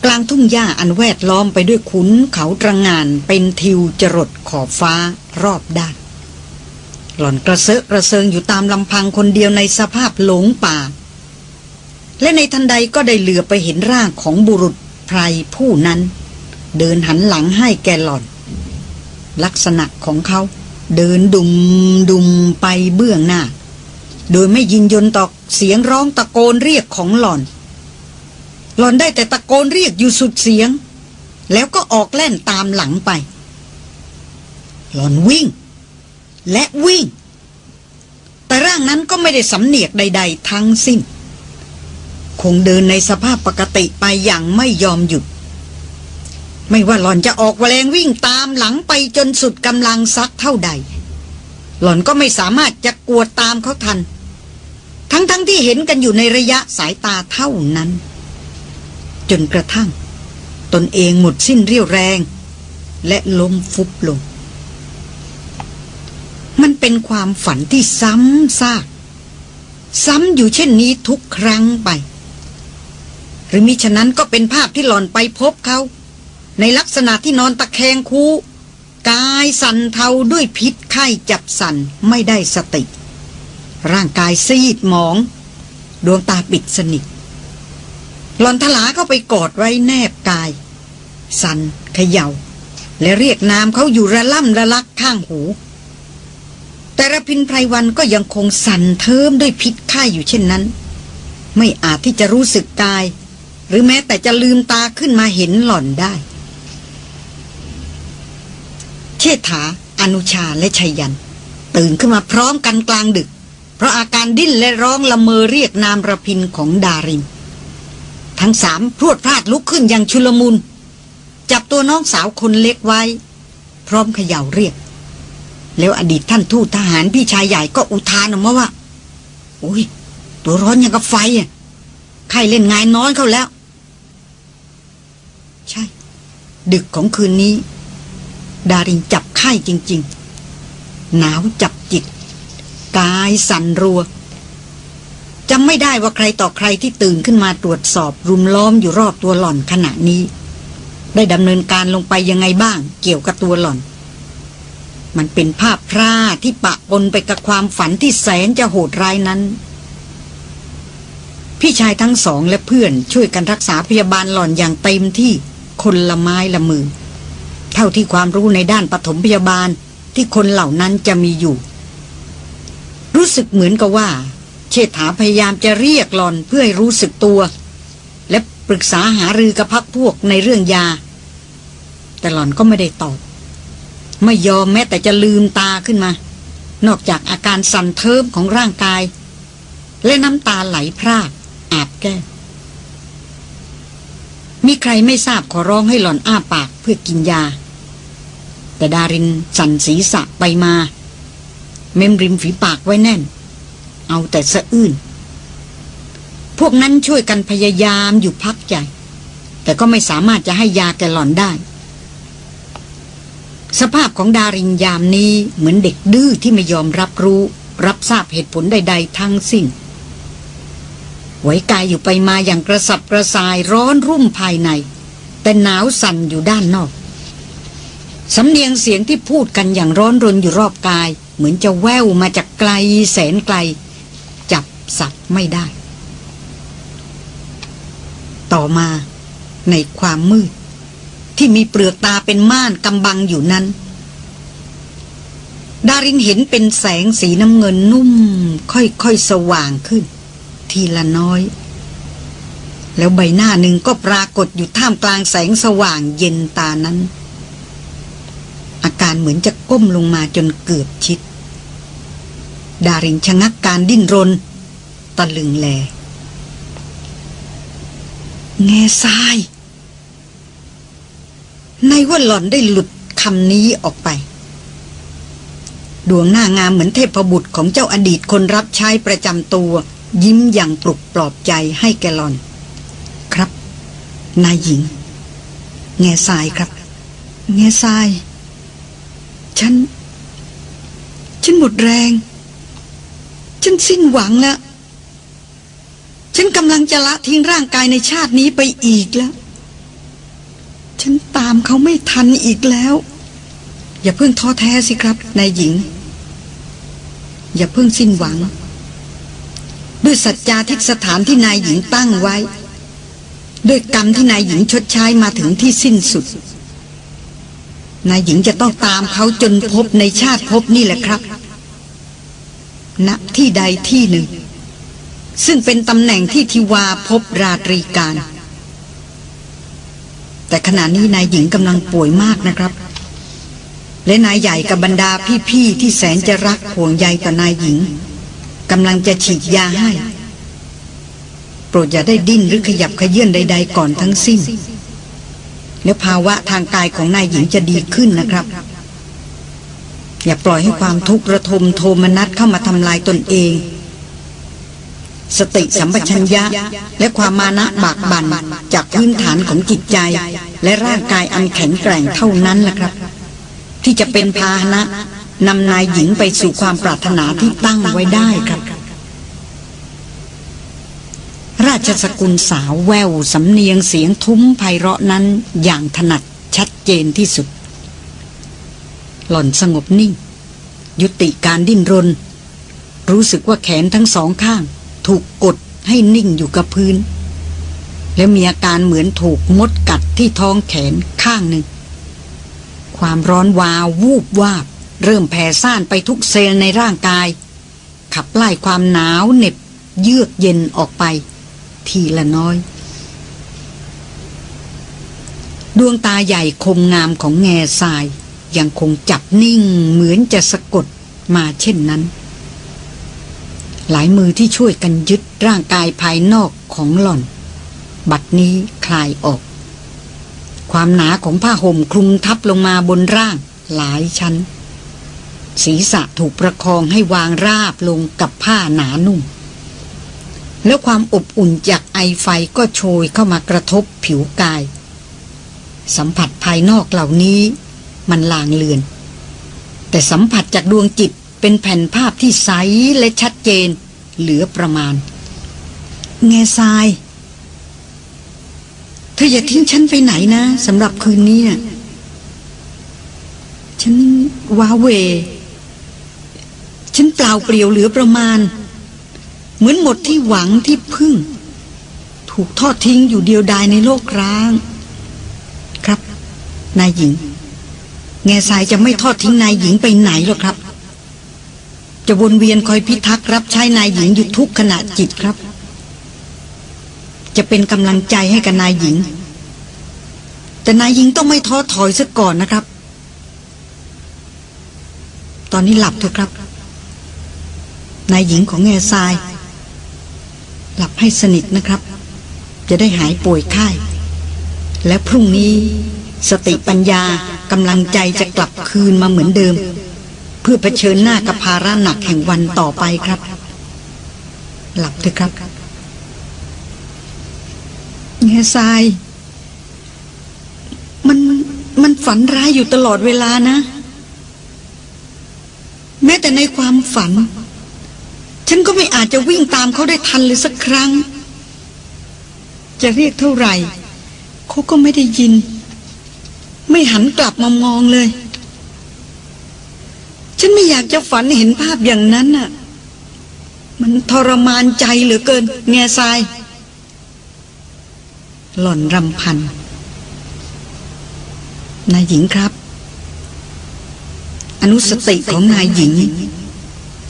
กลางทุ่งหญ้าอันแวดล้อมไปด้วยขุนเขาตระงานเป็นทิวจรดขอบฟ้ารอบด้าน หล่อนกระเซาะกระเซิงอยู่ตามลำพังคนเดียวในสภาพหลงป่า และในทันใดก็ได้เหลือไปเห็นร่างของบุรุษไพรผู้นั้น เดินหันหลังให้แกหล่อน ลักษณะของเขาเดินดุมดุมไปเบื้องหน้า โดยไม่ยินยนต่อเสียงร้องตะโกนเรียกของหล่อน หล่อนได้แต่ตะโกนเรียกอยู่สุดเสียง แล้วก็ออกแล่นตามหลังไป หล่อนวิ่ง และวิ่ง แต่ร่างนั้นก็ไม่ได้สำเนียกใด ๆ ทั้งสิ้น คงเดินในสภาพปกติไปอย่างไม่ยอมหยุด ไม่ว่าหล่อนจะออกแรงวิ่งตามหลังไปจนสุดกำลังซักเท่าใด หล่อนก็ไม่สามารถจะกวดตามเขาทัน ทั้งๆทที่เห็นกันอยู่ในระยะสายตาเท่านั้น จนกระทั่ง ตนเองหมดสิ้นเรี่ยวแรง และล้มฟุบลง มันเป็นความฝันที่ซ้ำซาก ซ้ำอยู่เช่นนี้ทุกครั้งไป หรือมิฉะนั้นก็เป็นภาพที่หล่อนไปพบเขา ในลักษณะที่นอนตะแคงคูกายสั่นเทาด้วยพิษไข้จับสั่นไม่ได้สติ ร่างกายซีดหมอง ดวงตาปิดสนิท หลอนทลาเข้าไปกอดไว้แนบกาย สันเขยา่า และเรียกนามเขาอยู่ระล่ำระลักข้างหู แต่ระพินไพรวันก็ยังคงสั่นเทิมด้วยพิษไข้อยู่เช่นนั้น ไม่อาจที่จะรู้สึกกาย หรือแม้แต่จะลืมตาขึ้นมาเห็นหล่อนได้ เชษฐา อนุชาและชัยยัน ตื่นขึ้นมาพร้อมกันกลางดึก เพราะอาการดิ้นและร้องละเมอเรียกนามระพินของดาริน ทั้งสามพรวดพลาดลุกขึ้นอย่างชุลมุน จับตัวน้องสาวคนเล็กไว้ พร้อมเขย่าเรียก แล้วอดีตท่านทูตทหารพี่ชายใหญ่ก็อุทานออกมาว่าโอ้ย ตัวร้อนอย่างกับไฟอะใครเล่นงายน้อยเข้าแล้ว ใช่ ดึกของคืนนี้ ดารินจับไข้จริง ๆ หนาวจับจิต กายสั่นรัว จำไม่ได้ว่าใครต่อใครที่ตื่นขึ้นมาตรวจสอบ รุมล้อมอยู่รอบตัวหล่อนขณะนี้ ได้ดำเนินการลงไปยังไงบ้าง เกี่ยวกับตัวหล่อน มันเป็นภาพพร่าที่ปะปนไปกับความฝันที่แสนจะโหดร้ายนั้น พี่ชายทั้งสองและเพื่อนช่วยกันรักษาพยาบาลหล่อนอย่างเต็มที่คนละไม้ละมือ เท่าที่ความรู้ในด้านปฐมพยาบาลที่คนเหล่านั้นจะมีอยู่ รู้สึกเหมือนกับว่า ชษฐาพยายามจะเรียกหลอนเพื่อให้รู้สึกตัว และปรึกษาหารือกับพักพวกในเรื่องยา แต่หลอนก็ไม่ได้ตอบ ไม่ยอมแม้แต่จะลืมตาขึ้นมา นอกจากอาการสั่นเทิมของร่างกาย และน้ำตาไหลพรากอาบแก้มมีใครไม่ทราบขอร้องให้หล่อนอ้าปากเพื่อกินยา แต่ดารินสั่นศีรษะไปมา เม้มริมฝีปากไว้แน่น เอาแต่สะอื้นพวกนั้นช่วยกันพยายามอยู่พักใหญ่แต่ก็ไม่สามารถจะให้ยาแกหล่อนได้ สภาพของดารินยามนี้เหมือนเด็กดื้อที่ไม่ยอมรับรู้ รับทราบเหตุผลใด ๆ ทั้งสิ้นไหวกายอยู่ไปมาอย่างกระสับกระส่ายร้อนรุ่มภายใน แต่หนาวสั่นอยู่ด้านนอกสำเนียงเสียงที่พูดกันอย่างร้อนรนอยู่รอบกาย เหมือนจะแววมาจากไกลแสนไกล สับไม่ได้ ต่อมาในความมืด ที่มีเปลือกตาเป็นม่านกำบังอยู่นั้น ดารินเห็นเป็นแสงสีน้ำเงินนุ่ม ค่อยๆสว่างขึ้น ทีละน้อย แล้วใบหน้าหนึ่งก็ปรากฏอยู่ท่ามกลางแสงสว่างเย็นตานั้น อาการเหมือนจะก้มลงมาจนเกือบชิดดารินชะงักการดิ้นรน ตะลึงแล แง่ทราย ในว่าหล่อนได้หลุดคำนี้ออกไป ดวงหน้างามเหมือนเทพบุตรของเจ้าอดีตคนรับใช้ประจำตัว ยิ้มอย่างปลุกปลอบใจให้แกหลอน ครับ นายหญิง แง่ทรายครับ แง่ทราย ฉัน ฉันหมดแรง ฉันสิ้นหวังแล้ว ฉันกำลังจะละทิ้งร่างกายในชาตินี้ไปอีกแล้ว ฉันตามเขาไม่ทันอีกแล้ว อย่าเพิ่งท้อแท้สิครับนายหญิง อย่าเพิ่งสิ้นหวัง ด้วยสัจจาทิสถานที่นายหญิงตั้งไว้ ด้วยกรรมที่นายหญิงชดใช้มาถึงที่สิ้นสุด นายหญิงจะต้องตามเขาจนพบในชาติพบนี่แหละครับณที่ใดที่หนึ่ง ซึ่งเป็นตำแหน่งที่ทิวาพบราตรีการ แต่ขณะนี้นายหญิงกำลังป่วยมากนะครับ และนายใหญ่กับบรรดาพี่ๆที่แสนจะรักห่วงใยต่อนายหญิงกำลังจะฉีดยาให้ โปรดอย่าได้ดิ้นหรือขยับขยื่นใด ๆ ก่อนทั้งสิ้นแล้วภาวะทางกายของนายหญิงจะดีขึ้นนะครับ อย่าปล่อยให้ความทุกข์ระทมโทมนัสเข้ามาทำลายตนเอง สติสัมปชัญญะ และความมานะบากบัน่นจากพื้นฐานของจิตใจ และร่างกายอันแข็งแกร่งเท่านั้นแหละครับ ที่จะเป็นพาหนะนำนายหญิงไปสู่ความปรารถนาที่ตั้งไว้ได้ครับ ราชสกุลสาวแววสำเนียงเสียงทุ้มไพเราะนั้นอย่างถนัดชัดเจนที่สุด หล่อนสงบนิ่ง ยุติการดิ้นรน รู้สึกว่าแขนทั้งสองข้าง ถูกกดให้นิ่งอยู่กับพื้น แล้วมีอาการเหมือนถูกมดกัดที่ท้องแขนข้างหนึ่ง ความร้อนวาววูบวาบ เริ่มแผ่ซ่านไปทุกเซลล์ในร่างกาย ขับไล่ความหนาวเหน็บ เยือกเย็นออกไป ทีละน้อย ดวงตาใหญ่คมงามของแง่ทรายยังคงจับนิ่งเหมือนจะสะกดมาเช่นนั้น หลายมือที่ช่วยกันยึดร่างกายภายนอกของหล่อน บัดนี้คลายออก ความหนาของผ้าห่มคลุมทับลงมาบนร่างหลายชั้น ศีรษะถูกประคองให้วางราบลงกับผ้าหนานุ่ม แล้วความอบอุ่นจากไอไฟก็โชยเข้ามากระทบผิวกาย สัมผัสภายนอกเหล่านี้มันลางเลือน แต่สัมผัสจากดวงจิต เป็นแผ่นภาพที่ใสและชัดเจน เหลือประมาณ แง่ทราย เธออย่าทิ้งฉันไปไหนนะสำหรับคืนนี้ฉันว้าเว ฉันเปล่าเปลี่ยวเหลือประมาณ เหมือนหมดที่หวังที่พึ่ง ถูกทอดทิ้งอยู่เดียวดายในโลกร้างนายหญิง แง่ทรายจะไม่ทอดทิ้งนายหญิงไปไหนหรอกครับ จะวนเวียนคอยพิทักษ์รับใช้นายหญิงอยู่ทุกขณะจิตครับ จะเป็นกำลังใจให้กับนายหญิง แต่นายหญิงต้องไม่ท้อถอยซะก่อนนะครับ ตอนนี้หลับเถอะครับ นายหญิงของแง่ทราย หลับให้สนิทนะครับ จะได้หายป่วยไข้และพรุ่งนี้สติปัญญากำลังใจจะกลับคืนมาเหมือนเดิม เพื่อเผชิญหน้ากับภาระหนักแห่งวันต่อไปครับ หลับเถอะครับแง่ทราย มันมันฝันร้ายอยู่ตลอดเวลานะ แม้แต่ในความฝัน ฉันก็ไม่อาจจะวิ่งตามเขาได้ทันเลยสักครั้ง จะเรียกเท่าไหร่ เขาก็ไม่ได้ยิน ไม่หันกลับมามองเลย ฉันไม่อยากจะฝันเห็นภาพอย่างนั้นน่ะ มันทรมานใจเหลือเกิน แง่ทราย หล่อนรำพันนายหญิงครับ อนุสติของนายหญิง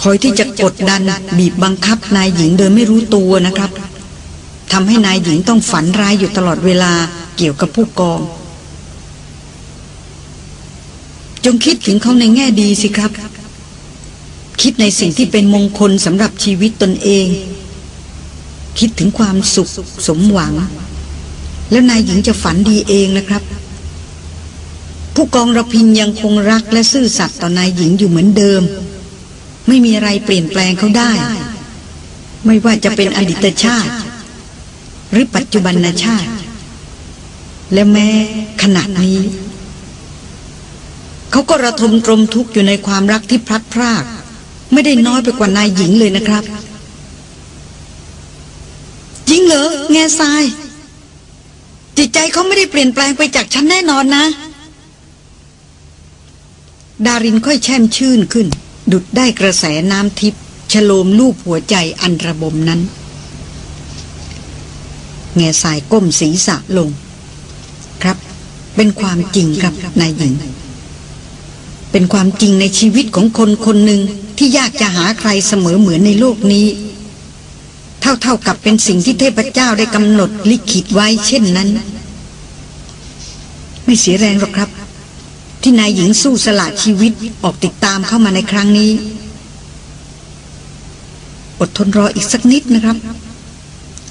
คอยที่จะกดดันบีบบังคับนายหญิงโดยไม่รู้ตัวนะครับทำให้นายหญิงต้องฝันร้ายอยู่ตลอดเวลาเกี่ยวกับผู้กอง จ งคิดถึงเขาในแง่ดีสิครับ คิดในสิ่งที่เป็นมงคลสำหรับชีวิตตนเอง คิดถึงความสุขสมหวัง แล้วนายหญิงจะฝันดีเองนะครับ ผู้กองระพินยังคงรักและซื่อสัตย์ต่อนายหญิงอยู่เหมือนเดิม ไม่มีอะไรเปลี่ยนแปลงเขาได้ ไม่ว่าจะเป็นอดีตชาติ หรือปัจจุบันชาติ และแม้ขณะนี้ เขาก็ระทมตรมทุกข์อยู่ในความรักที่พลัดพราก ไม่ได้น้อยไปกว่านายหญิงเลยนะครับจริงเหรอแง่ทราย จิตใจเขาไม่ได้เปลี่ยนแปลงไปจากฉันแน่นอนนะ ดารินค่อยแช่มชื่นขึ้น ดุดได้กระแสน้ำทิพย์ฉโลมลูบหัวใจอันระบมนั้น แง่สายก้มศีรษะลง ครับ เป็นความจริงครับนายหญิง เป็นความจริงในชีวิตของคนคนหนึ่งที่ยากจะหาใครเสมอเหมือนในโลกนี้ เท่าๆกับเป็นสิ่งที่เทพเจ้าได้กำหนดลิขิตไว้เช่นนั้น ไม่เสียแรงหรอกครับ ที่นายหญิงสู้สละชีวิตออกติดตามเข้ามาในครั้งนี้ อดทนรออีกสักนิดนะครับ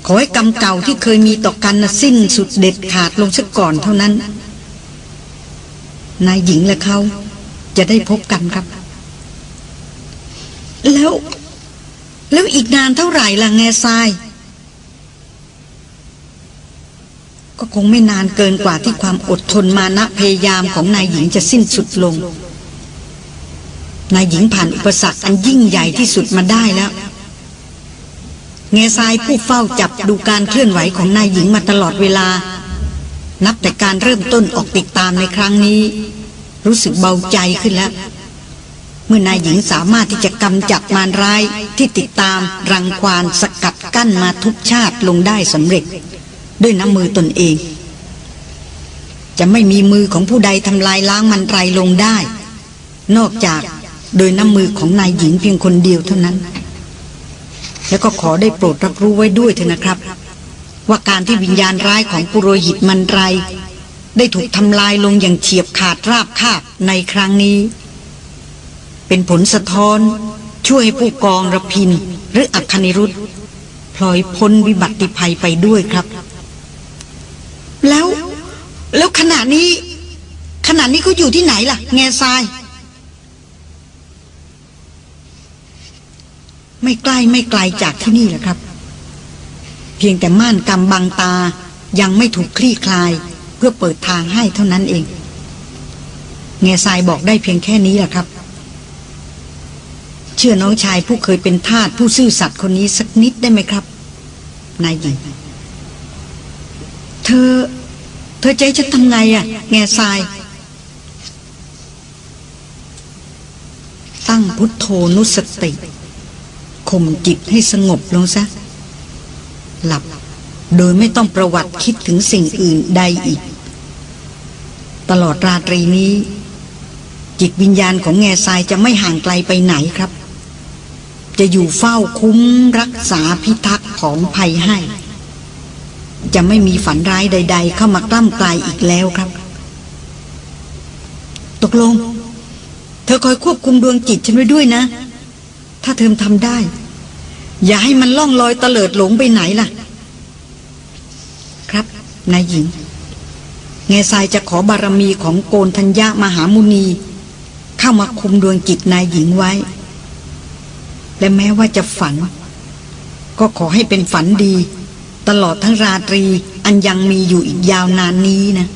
ขอให้กรรมเก่าที่เคยมีต่อกันนะสิ้นสุดเด็ดขาดลงซะก่อนเท่านั้น นายหญิงและเขา จะได้พบกันครับ แล้ว แล้วอีกนานเท่าไหร่ล่ะแง่ทราย ก็คงไม่นานเกินกว่าที่ความอดทนมานะพยายามของนายหญิงจะสิ้นสุดลง นายหญิงผ่านอุปสรรคอันยิ่งใหญ่ที่สุดมาได้แล้วเงซายผู้เฝ้าจับดูการเคลื่อนไหวของนายหญิงมาตลอดเวลา นับแต่การเริ่มต้นออกติดตามในครั้งนี้ รู้สึกเบาใจขึ้นแล้ว เมื่อนายหญิงสามารถที่จะกำจัดมารร้ายที่ติดตามรังควานสกัดกั้นมาทุกชาติลงได้สำเร็จ ด้วยน้ำมือตนเอง จะไม่มีมือของผู้ใดทำลายล้างมันไรลงได้ นอกจากโดยน้ำมือของนายหญิงเพียงคนเดียวเท่านั้น แล้วก็ขอได้โปรดรับรู้ไว้ด้วยเถอะนะครับ ว่าการที่วิญญาณร้ายของปุโรหิตมันไรได้ถูกทำลายลงอย่างเฉียบ ขาดราบคาบในครั้งนี้ เป็นผลสะท้อนช่วยให้ผู้กองระพินหรืออัคนิรุธพลอยพ้นวิบัติภัยไปด้วยครับ แล้วแล้วขณะนี้ ขณะนี้เขาอยู่ที่ไหนล่ะ แง่ทราย ไม่ใกล้ไม่ไกลจากที่นี่แหละครับ เพียงแต่ม่านกำบังตายังไม่ถูกคลี่คลาย เพื่อเปิดทางให้เท่านั้นเอง แง่ทรายบอกได้เพียงแค่นี้แหละครับ เชื่อน้องชายผู้เคยเป็นทาสผู้ซื่อสัตย์คนนี้สักนิดได้ไหมครับ นายหญิงเธอ เธอใจจะทำไงอะ่ะแง่ทราย ตั้งพุทโธนุสติข่มจิตให้สงบลงซะ หลับโดยไม่ต้องประวัติคิดถึงสิ่งอื่นใดอีก ตลอดราตรีนี้ จิตวิญญาณของแง่ทรายจะไม่ห่างไกลไปไหนครับ จะอยู่เฝ้าคุ้มรักษาพิทักษ์ของภัยให้ จะไม่มีฝันร้ายใด ๆ เข้ามากล้ำกลายอีกแล้วครับ ตกลง เธอคอยควบคุมดวงจิตฉันไว้ด้วยนะ ถ้าเธอทำได้ อย่าให้มันล่องลอยเตลิดหลงไปไหนล่ะ ครับนายหญิงแง่ทรายจะขอบารมีของโกนธัญญามหามุนี เข้ามาคุมดวงจิตนายหญิงไว้ และแม้ว่าจะฝัน ก็ขอให้เป็นฝันดี ตลอดทั้งราตรีอันยังมีอยู่อีกยาวนานนี้นะ